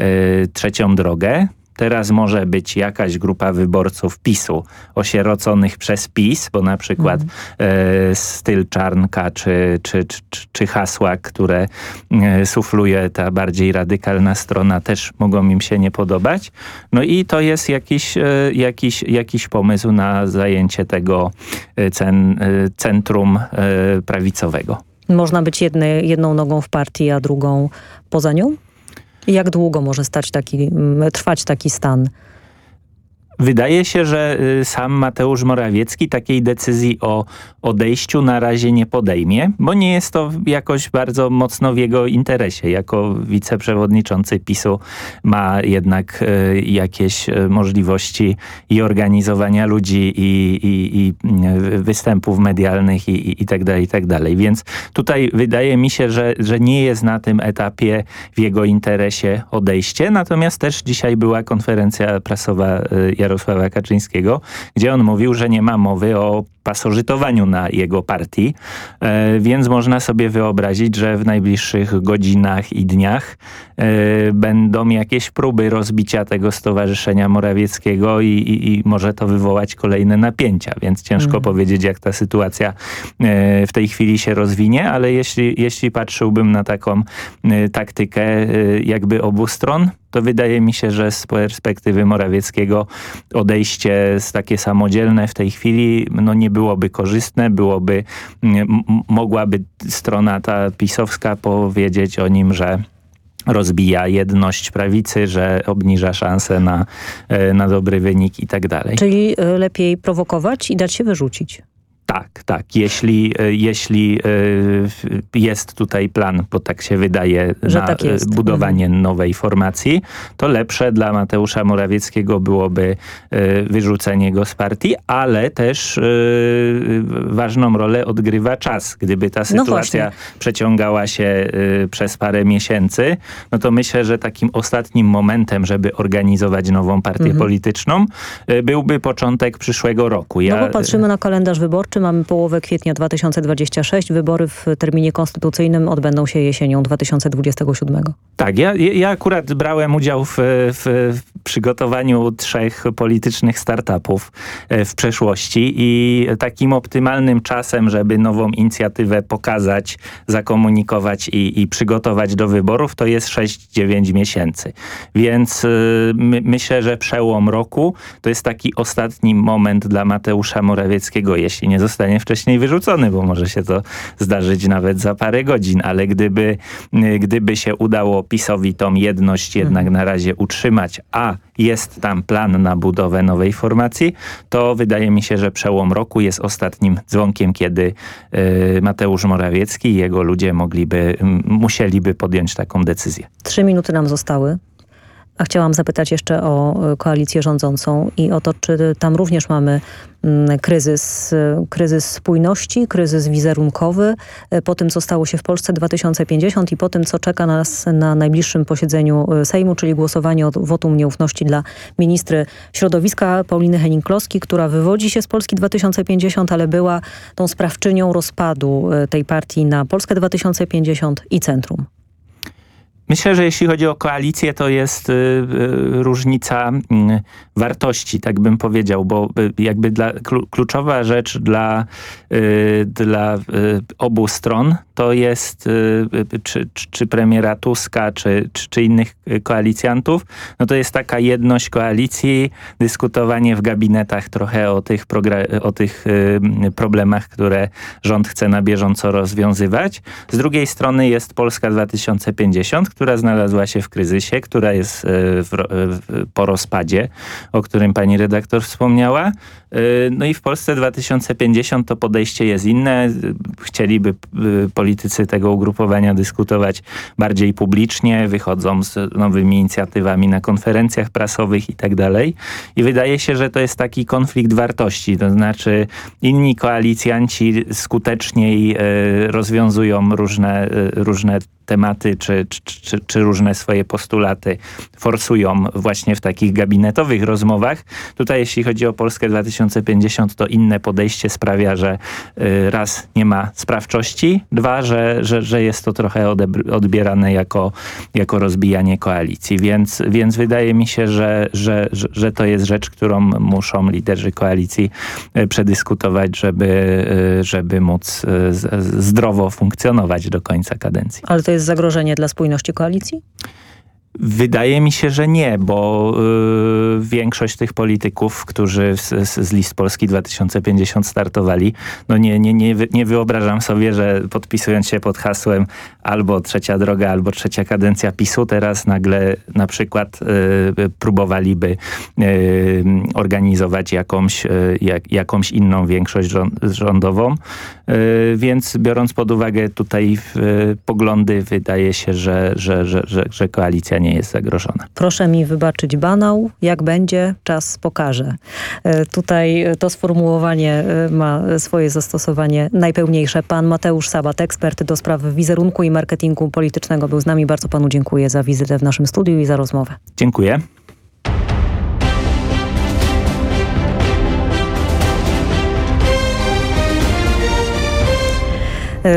y, trzecią drogę. Teraz może być jakaś grupa wyborców PiSu osieroconych przez PiS, bo na przykład mm. styl Czarnka czy, czy, czy, czy hasła, które e, sufluje ta bardziej radykalna strona też mogą im się nie podobać. No i to jest jakiś, jakiś, jakiś pomysł na zajęcie tego cen, centrum prawicowego. Można być jedne, jedną nogą w partii, a drugą poza nią? Jak długo może stać taki, trwać taki stan? Wydaje się, że y, sam Mateusz Morawiecki takiej decyzji o odejściu na razie nie podejmie, bo nie jest to jakoś bardzo mocno w jego interesie. Jako wiceprzewodniczący PiSu ma jednak y, jakieś y, możliwości i organizowania ludzi i, i, i występów medialnych i, i, i tak dalej, i tak dalej. Więc tutaj wydaje mi się, że, że nie jest na tym etapie w jego interesie odejście. Natomiast też dzisiaj była konferencja prasowa Jarosława Kaczyńskiego, gdzie on mówił, że nie ma mowy o pasożytowaniu na jego partii, e, więc można sobie wyobrazić, że w najbliższych godzinach i dniach e, będą jakieś próby rozbicia tego Stowarzyszenia Morawieckiego i, i, i może to wywołać kolejne napięcia, więc ciężko mhm. powiedzieć, jak ta sytuacja e, w tej chwili się rozwinie, ale jeśli, jeśli patrzyłbym na taką taktykę jakby obu stron, to wydaje mi się, że z perspektywy Morawieckiego odejście z takie samodzielne w tej chwili no nie byłoby korzystne, byłoby, mogłaby strona ta pisowska powiedzieć o nim, że rozbija jedność prawicy, że obniża szanse na, e, na dobry wynik i tak dalej. Czyli e, lepiej prowokować i dać się wyrzucić? Tak, tak. Jeśli, e, jeśli e, jest tutaj plan, bo tak się wydaje, Że na tak jest. budowanie nowej formacji, to lepsze dla Mateusza Morawieckiego byłoby e, wyrzucenie go z partii, ale też ważną rolę odgrywa czas. Gdyby ta sytuacja No przeciągała się przez parę miesięcy, no to myślę, że takim ostatnim momentem, żeby organizować nową partię Mhm. polityczną, byłby początek przyszłego roku. No bo patrzymy na kalendarz wyborczy, mamy połowę kwietnia 2026, wybory w terminie konstytucyjnym odbędą się jesienią 2027. Tak, ja, ja akurat brałem udział w, w, przygotowaniu trzech politycznych startupów e, w przeszłości i takim optymalnym czasem, żeby nową inicjatywę pokazać, zakomunikować i, i przygotować do wyborów, to jest 6-9 miesięcy. Więc y, my, myślę, że przełom roku to jest taki ostatni moment dla Mateusza Morawieckiego, jeśli nie zostanie wcześniej wyrzucony, bo może się to zdarzyć nawet za parę godzin, ale gdyby, y, gdyby się udało PiSowi tą jedność jednak na razie utrzymać, a jest tam plan na budowę nowej formacji, to wydaje mi się, że przełom roku jest ostatnim dzwonkiem, kiedy y, Mateusz Morawiecki i jego ludzie mogliby, musieliby podjąć taką decyzję. Trzy minuty nam zostały. A chciałam zapytać jeszcze o y, koalicję rządzącą i o to, czy tam również mamy mm, kryzys, y, kryzys spójności, kryzys wizerunkowy y, po tym, co stało się w Polsce 2050 i po tym, co czeka nas na najbliższym posiedzeniu Sejmu, czyli głosowanie o wotum nieufności dla ministry środowiska Pauliny Henning-Kloski, która wywodzi się z Polski 2050, ale była tą sprawczynią rozpadu tej partii na Polskę 2050 i Centrum. Myślę, że jeśli chodzi o koalicję, to jest y, y, różnica y, wartości, tak bym powiedział, bo y, jakby dla, klu, kluczowa rzecz dla, dla obu stron to jest czy, czy, czy premiera Tuska, czy, czy, czy innych koalicjantów, no to jest taka jedność koalicji, dyskutowanie w gabinetach trochę o tych, o tych problemach, które rząd chce na bieżąco rozwiązywać. Z drugiej strony jest Polska 2050, która znalazła się w kryzysie, która jest w, w, po rozpadzie, o którym pani redaktor wspomniała. No i w Polsce 2050 to podejście jest inne. Chcieliby politycy tego ugrupowania dyskutować bardziej publicznie, wychodzą z nowymi inicjatywami na konferencjach prasowych i tak dalej. I wydaje się, że to jest taki konflikt wartości. To znaczy inni koalicjanci skuteczniej rozwiązują różne, różne tematy czy, czy, czy, czy, różne swoje postulaty forsują właśnie w takich gabinetowych rozmowach. Tutaj jeśli chodzi o Polskę 2050 to inne podejście sprawia, że y, raz nie ma sprawczości, dwa, że, że, że jest to trochę odbierane jako, jako rozbijanie koalicji. Więc, więc wydaje mi się, że, że, że, to jest rzecz, którą muszą liderzy koalicji przedyskutować, żeby, żeby móc zdrowo funkcjonować do końca kadencji. Ale to jest zagrożenie dla spójności koalicji? Wydaje mi się, że nie, bo y, większość tych polityków, którzy z, z, list Polski 2050 startowali, no nie, nie, nie, nie wyobrażam sobie, że podpisując się pod hasłem albo trzecia droga, albo trzecia kadencja PiSu, teraz nagle na przykład y, próbowaliby y, organizować jakąś, jak, jakąś inną większość rząd, rządową. Więc biorąc pod uwagę tutaj poglądy, wydaje się, że, że, że, że, że koalicja nie jest zagrożona. Proszę mi wybaczyć banał, jak będzie, czas pokaże. Tutaj to sformułowanie ma swoje zastosowanie najpełniejsze. Pan Mateusz Sabat, ekspert do spraw wizerunku i marketingu politycznego był z nami. Bardzo panu dziękuję za wizytę w naszym studiu i za rozmowę. Dziękuję.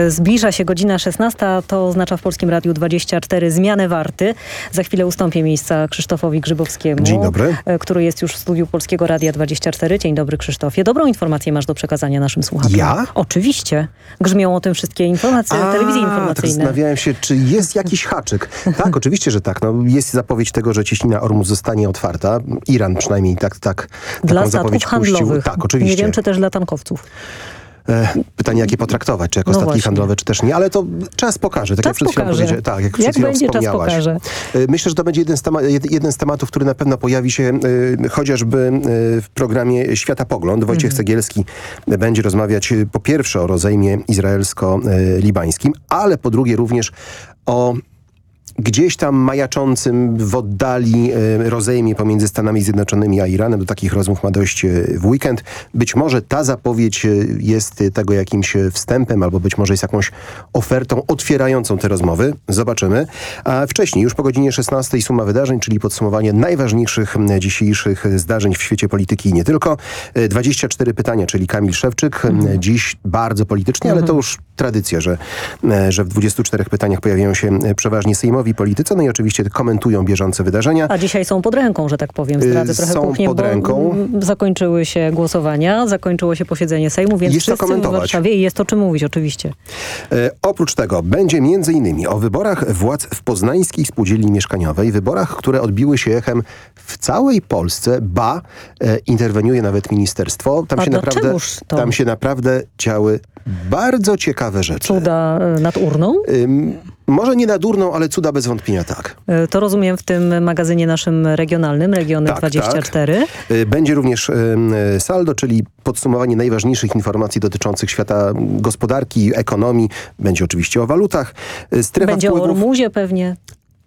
Zbliża się godzina 16, to oznacza w Polskim Radiu 24 zmianę warty. Za chwilę ustąpię miejsca Krzysztofowi Grzybowskiemu. Dzień dobry. Który jest już w studiu Polskiego Radia 24. Dzień dobry Krzysztofie. Dobrą informację masz do przekazania naszym słuchaczom. Ja? Oczywiście. Grzmią o tym wszystkie informacje, A, telewizje informacyjne. Tak zastanawiałem się, czy jest jakiś haczyk. <laughs> Tak, oczywiście, że tak. No, jest zapowiedź tego, że cieśnina Ormus zostanie otwarta. Iran przynajmniej tak, tak Dla statków handlowych. Tak, oczywiście. Nie wiem, czy też dla tankowców. E, pytanie, jakie potraktować, czy jako No statki handlowe, czy też nie, ale to czas pokaże. Tak Czas jak przed chwilą pokaże. powiedzia- tak, jak, przed Jak chwilą wspomniałaś. pokaże. E, Myślę, że to będzie jeden z, jeden z tematów, który na pewno pojawi się e, chociażby e, w programie Światapogląd. Wojciech Mhm. Cegielski będzie rozmawiać po pierwsze o rozejmie izraelsko-libańskim, ale po drugie również o gdzieś tam majaczącym w oddali e, rozejmie pomiędzy Stanami Zjednoczonymi a Iranem. Do takich rozmów ma dojść e, w weekend. Być może ta zapowiedź e, jest tego jakimś wstępem, albo być może jest jakąś ofertą otwierającą te rozmowy. Zobaczymy. A wcześniej, już po godzinie 16 suma wydarzeń, czyli podsumowanie najważniejszych dzisiejszych zdarzeń w świecie polityki i nie tylko. E, 24 pytania, czyli Kamil Szewczyk. M, Dziś bardzo politycznie, ale to już tradycja, że, e, że w 24 pytaniach pojawiają się e, przeważnie sejmowi politycy, no i oczywiście komentują bieżące wydarzenia. A dzisiaj są pod ręką, że tak powiem. Zdradzę Y, trochę są kuchnię, pod ręką. zakończyły się głosowania, zakończyło się posiedzenie Sejmu, więc Jest wszyscy w komentować. Warszawie i jest o czym mówić oczywiście. E, oprócz tego będzie m.in. o wyborach władz w Poznańskiej Spółdzielni Mieszkaniowej, wyborach, które odbiły się echem w całej Polsce, ba, e, interweniuje nawet ministerstwo. Tam A się naprawdę, to? tam się naprawdę działy bardzo ciekawe rzeczy. Cuda y, nad urną? Ym, może nie nad urną, ale cuda bez wątpienia tak. Y, To rozumiem w tym magazynie naszym regionalnym, Regiony Tak, 24. Y, Będzie również saldo, czyli podsumowanie najważniejszych informacji dotyczących świata gospodarki, ekonomii. Będzie oczywiście o walutach. Y, Strefa Będzie o wpływów. Ormuzie pewnie.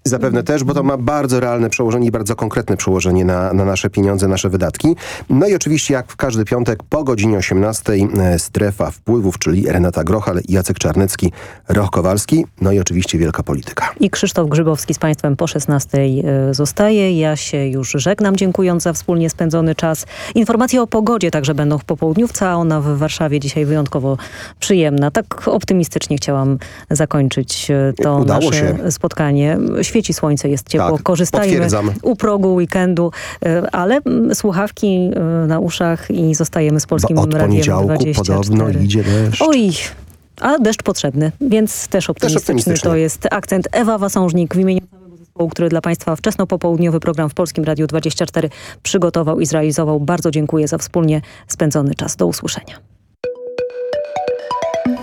Zapewne też, bo to ma bardzo realne przełożenie i bardzo konkretne przełożenie na, na nasze pieniądze, nasze wydatki. No i oczywiście jak w każdy piątek po godzinie 18 e, strefa wpływów, czyli Renata Grochal, Jacek Czarnecki, Roch Kowalski, no i oczywiście wielka polityka. I Krzysztof Grzybowski z Państwem po 16 y, zostaje. Ja się już żegnam, dziękując za wspólnie spędzony czas. Informacje o pogodzie także będą w popołudniówce, a ona w Warszawie dzisiaj wyjątkowo przyjemna. Tak optymistycznie chciałam zakończyć y, to Udało nasze się. spotkanie. Świeci słońce, jest ciepło, Tak, korzystajmy potwierdzam. u progu weekendu, y, ale mm, słuchawki y, na uszach i zostajemy z Polskim Bo od Radiem poniedziałku 24. podobno idzie deszcz. Oj, a deszcz potrzebny, więc też optymistyczny, optymistyczny. to jest akcent. Ewa Wasążnik w imieniu zespołu, który dla Państwa wczesno-popołudniowy program w Polskim Radiu 24 przygotował i zrealizował. Bardzo dziękuję za wspólnie spędzony czas. Do usłyszenia.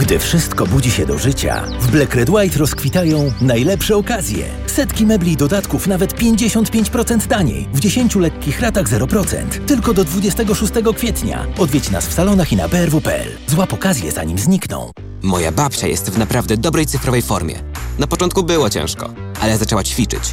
Gdy wszystko budzi się do życia, w Black Red White rozkwitają najlepsze okazje. Setki mebli i dodatków nawet 55% taniej. W 10 lekkich ratach 0%. Tylko do 26 kwietnia. Odwiedź nas w salonach i na brw.pl. Złap okazję zanim znikną. Moja babcia jest w naprawdę dobrej cyfrowej formie. Na początku było ciężko, ale zaczęła ćwiczyć.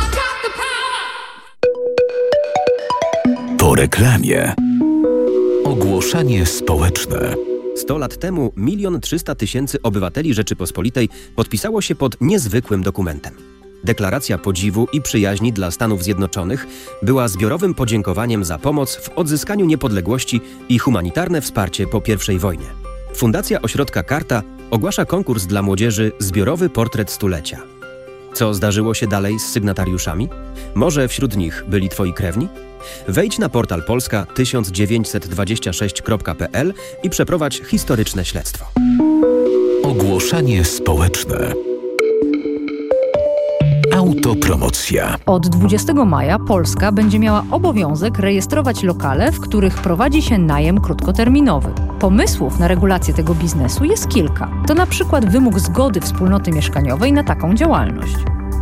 Reklamie. Ogłoszenie społeczne. 100 lat temu milion 300 tysięcy obywateli Rzeczypospolitej podpisało się pod niezwykłym dokumentem. Deklaracja podziwu i przyjaźni dla Stanów Zjednoczonych była zbiorowym podziękowaniem za pomoc w odzyskaniu niepodległości i humanitarne wsparcie po I wojnie. Fundacja Ośrodka Karta ogłasza konkurs dla młodzieży Zbiorowy Portret Stulecia. Co zdarzyło się dalej z sygnatariuszami? Może wśród nich byli twoi krewni? Wejdź na portal polska 1926.pl i przeprowadź historyczne śledztwo. Ogłoszenie społeczne. Autopromocja. Od 20 maja Polska będzie miała obowiązek rejestrować lokale, w których prowadzi się najem krótkoterminowy. Pomysłów na regulację tego biznesu jest kilka. To na przykład wymóg zgody wspólnoty mieszkaniowej na taką działalność.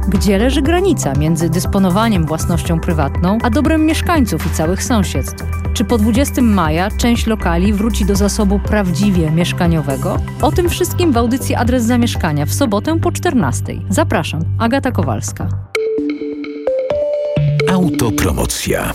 Gdzie leży granica między dysponowaniem własnością prywatną, a dobrem mieszkańców i całych sąsiedztw? Czy po 20 maja część lokali wróci do zasobu prawdziwie mieszkaniowego? O tym wszystkim w audycji Adres Zamieszkania w sobotę po 14. Zapraszam, Agata Kowalska. Autopromocja.